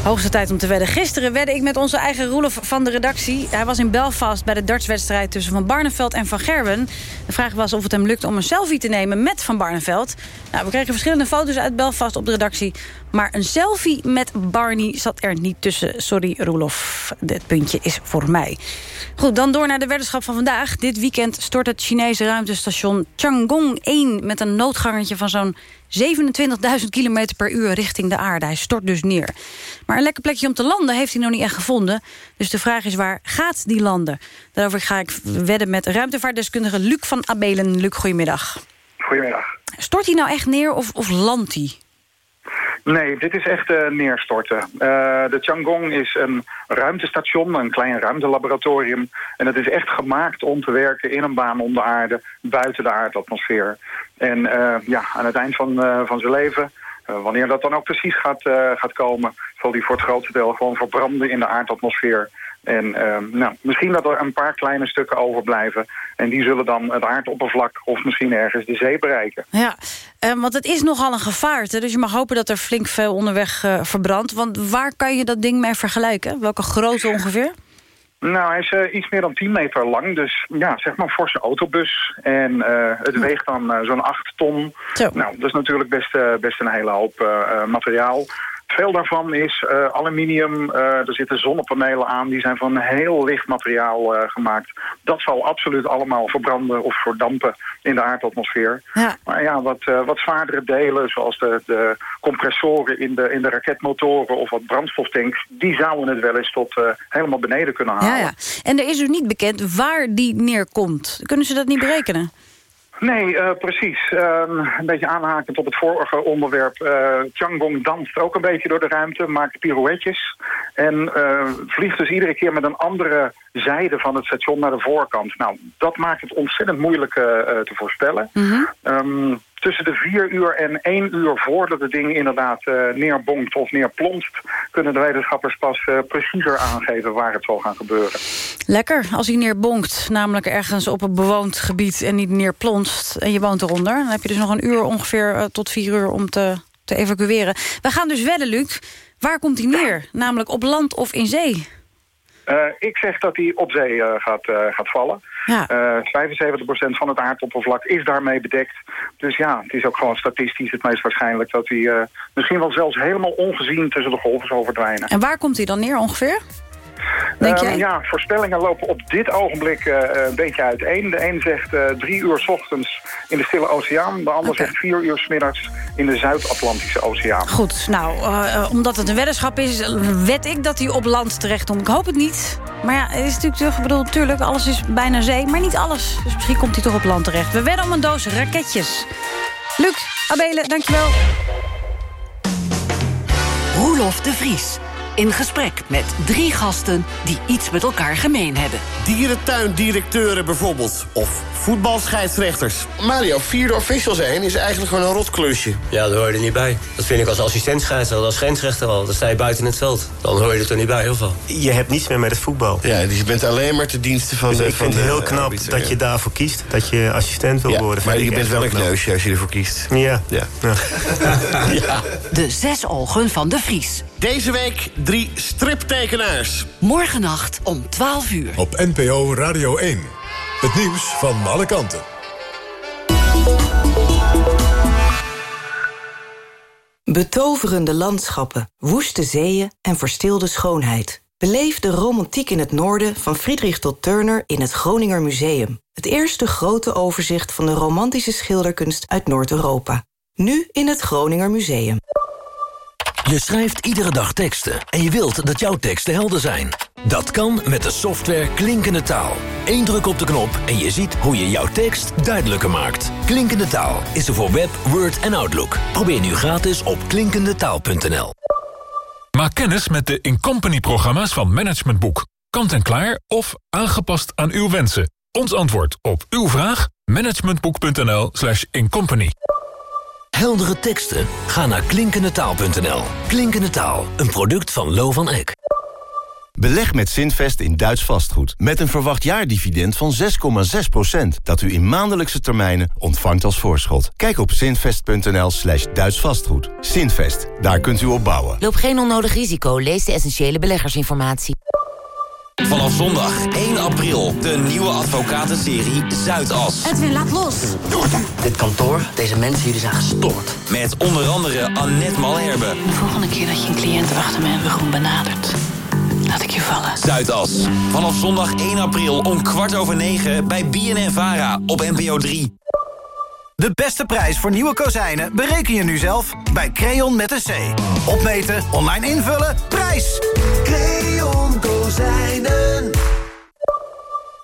Speaker 2: Hoogste tijd om te wedden. Gisteren wedde ik met onze eigen Roelof van de redactie. Hij was in Belfast bij de dartswedstrijd tussen Van Barneveld en Van Gerwen. De vraag was of het hem lukt om een selfie te nemen met Van Barneveld. Nou, we kregen verschillende foto's uit Belfast op de redactie. Maar een selfie met Barney zat er niet tussen. Sorry Roelof, dit puntje is voor mij. Goed, dan door naar de weddenschap van vandaag. Dit weekend stort het Chinese ruimtestation Chang'e 1... met een noodgangertje van zo'n 27.000 km per uur richting de aarde. Hij stort dus neer. Maar een lekker plekje om te landen heeft hij nog niet echt gevonden. Dus de vraag is waar gaat die landen? Daarover ga ik wedden met ruimtevaartdeskundige Luc van Abelen. Luc, goedemiddag.
Speaker 30: Goedemiddag.
Speaker 2: Stort hij nou echt neer of, of landt hij?
Speaker 30: Nee, dit is echt eh, neerstorten. Eh, de Tiangong is een ruimtestation, een klein ruimtelaboratorium. En het is echt gemaakt om te werken in een baan om de aarde, buiten de aardatmosfeer. En eh, ja, aan het eind van, van zijn leven, wanneer dat dan ook precies gaat, gaat komen... zal die voor het grootste deel gewoon verbranden in de aardatmosfeer. En eh, nou, misschien dat er een paar kleine stukken overblijven. En die zullen dan het aardoppervlak of misschien ergens de zee bereiken.
Speaker 2: Ja, eh, want het is nogal een gevaarte. Dus je mag hopen dat er flink veel onderweg eh, verbrandt. Want waar kan je dat ding mee vergelijken? Welke grootte ongeveer?
Speaker 30: Nou, hij is eh, iets meer dan 10 meter lang, dus ja, zeg maar forse autobus. En eh, het weegt dan zo'n 8 ton. Nou, dat is natuurlijk best, best een hele hoop materiaal. Veel daarvan is eh, aluminium, eh, er zitten zonnepanelen aan, die zijn van heel licht materiaal eh, gemaakt. Dat zal absoluut allemaal verbranden of verdampen in de aardatmosfeer.
Speaker 2: Ja.
Speaker 30: Maar ja, wat, wat zwaardere delen, zoals de, de compressoren in de, in de raketmotoren of wat brandstoftanks, die zouden het wel eens tot helemaal beneden kunnen halen.
Speaker 2: Ja, ja. En er is dus niet bekend waar die neerkomt. Kunnen ze dat niet berekenen?
Speaker 30: Nee, eh, precies. Ehm, een beetje aanhakend op het vorige onderwerp. Tiangong danst ook een beetje door de ruimte, maakt pirouetjes. En eh, vliegt dus iedere keer met een andere zijde van het station naar de voorkant. Nou, dat maakt het ontzettend moeilijk te voorspellen. Ehm, tussen de vier uur en één uur voordat het ding inderdaad eh, neerbonkt of neerplonst... kunnen de wetenschappers pas eh, preciezer aangeven waar het zal gaan gebeuren.
Speaker 2: Lekker, als hij neerbonkt, namelijk ergens op een bewoond gebied... en niet neerplonst en je woont eronder... dan heb je dus nog een uur ongeveer eh, tot vier uur om te, te evacueren. We gaan dus wedden, Luc. Waar komt hij neer? Namelijk op land of in zee?
Speaker 30: Eh, ik zeg dat hij op zee eh, gaat, eh, gaat vallen.
Speaker 2: Ja.
Speaker 30: Eh 75% van het aardoppervlak is daarmee bedekt. Dus ja, het is ook gewoon statistisch het meest waarschijnlijk... dat hij misschien wel zelfs helemaal ongezien tussen de golven zal verdwijnen.
Speaker 2: En waar komt hij dan neer ongeveer? Denk
Speaker 30: Ehm,
Speaker 2: jij?
Speaker 30: ja, voorspellingen lopen op dit ogenblik eh, een beetje uiteen. De een zegt eh, drie uur 's ochtends in de Stille Oceaan. De ander zegt vier uur 's middags in de Zuid-Atlantische Oceaan.
Speaker 2: Goed, nou, eh, eh, omdat het een weddenschap is... eh, wed ik dat hij op land terecht komt. Ik hoop het niet. Maar ja, het is natuurlijk terug. Ik bedoel, natuurlijk, alles is bijna zee, maar niet alles. Dus misschien komt hij toch op land terecht. We wedden om een doos raketjes. Luc, Abelen, dankjewel.
Speaker 14: Roelof de Vries. In gesprek met drie gasten die iets met elkaar gemeen hebben.
Speaker 31: Dierentuindirecteuren bijvoorbeeld. Of voetbalscheidsrechters.
Speaker 32: Mario, vierde official zijn is eigenlijk gewoon een rotklusje.
Speaker 33: Ja, daar hoor je er niet bij. Dat vind ik als assistent scheidsrechter, als grensrechter al. Dan sta je buiten het veld. Dan hoor je er toch niet bij, heel veel.
Speaker 32: Je hebt niets meer met het voetbal. Ja, dus je bent alleen maar te diensten van
Speaker 33: Dus
Speaker 32: de
Speaker 33: ik vind
Speaker 32: van
Speaker 33: het
Speaker 32: de
Speaker 33: heel knap
Speaker 32: arbiter,
Speaker 33: dat
Speaker 32: ja.
Speaker 33: je daarvoor kiest. Dat je assistent wil
Speaker 32: Ja,
Speaker 33: worden.
Speaker 32: maar
Speaker 33: Vind
Speaker 32: je
Speaker 33: ik
Speaker 32: bent wel een kneusje als je ervoor kiest.
Speaker 33: Ja.
Speaker 32: Ja.
Speaker 14: De zes ogen van de Vries.
Speaker 31: Deze week drie striptekenaars.
Speaker 14: Morgennacht om 12 uur.
Speaker 34: Op NPO Radio 1. Het nieuws van alle kanten.
Speaker 35: Betoverende landschappen, woeste zeeën en verstilde schoonheid. Beleef de romantiek in het noorden van Friedrich tot Turner in het Groninger Museum. Het eerste grote overzicht van de romantische schilderkunst uit Noord-Europa. Nu in het Groninger Museum.
Speaker 36: Je schrijft iedere dag teksten en je wilt dat jouw teksten helder zijn. Dat kan met de software Klinkende Taal. Eén druk op de knop en je ziet hoe je jouw tekst duidelijker maakt. Klinkende Taal is er voor Web, Word en Outlook. Probeer nu gratis op klinkendetaal.nl.
Speaker 37: Maak kennis met de Incompany-programma's van Management Boek. Kant en klaar of aangepast aan uw wensen. Ons antwoord op uw vraag? managementboek.nl slash incompany.
Speaker 36: Heldere teksten? Ga naar klinkendetaal.nl. Klinkende Taal, een product van Lo van Eck.
Speaker 38: Beleg met Zinvest in Duits vastgoed. Met een verwacht jaardividend van 6,6%. Dat u in maandelijkse termijnen ontvangt als voorschot. Kijk op zinvest.nl slash Duits vastgoed. Zinvest, daar kunt u op bouwen.
Speaker 5: Loop geen onnodig risico. Lees de essentiële beleggersinformatie.
Speaker 39: Vanaf zondag 1 april de nieuwe advocatenserie Zuidas.
Speaker 5: Edwin, laat los.
Speaker 39: Dit kantoor, deze mensen, jullie zijn gestoord. Met onder andere Annette Malherbe.
Speaker 40: De volgende keer dat je een cliënt achter mijn rug benadert, laat ik je vallen.
Speaker 39: Zuidas. Vanaf zondag 1 april om kwart over 9 bij BNN Vara op NPO 3.
Speaker 36: De beste prijs voor nieuwe kozijnen bereken je nu zelf bij Creon met een C. Opmeten, online invullen, prijs! Creon Kozijnen.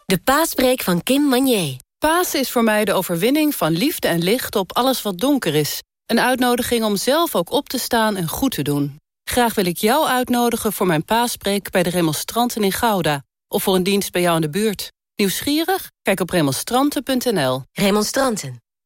Speaker 9: De paaspreek van Kim Manier.
Speaker 27: Paas is voor mij de overwinning van liefde en licht op alles wat donker is. Een uitnodiging om zelf ook op te staan en goed te doen. Graag wil ik jou uitnodigen voor mijn paaspreek bij de remonstranten in Gouda. Of voor een dienst bij jou in de buurt. Nieuwsgierig? Kijk op remonstranten.nl.
Speaker 9: Remonstranten.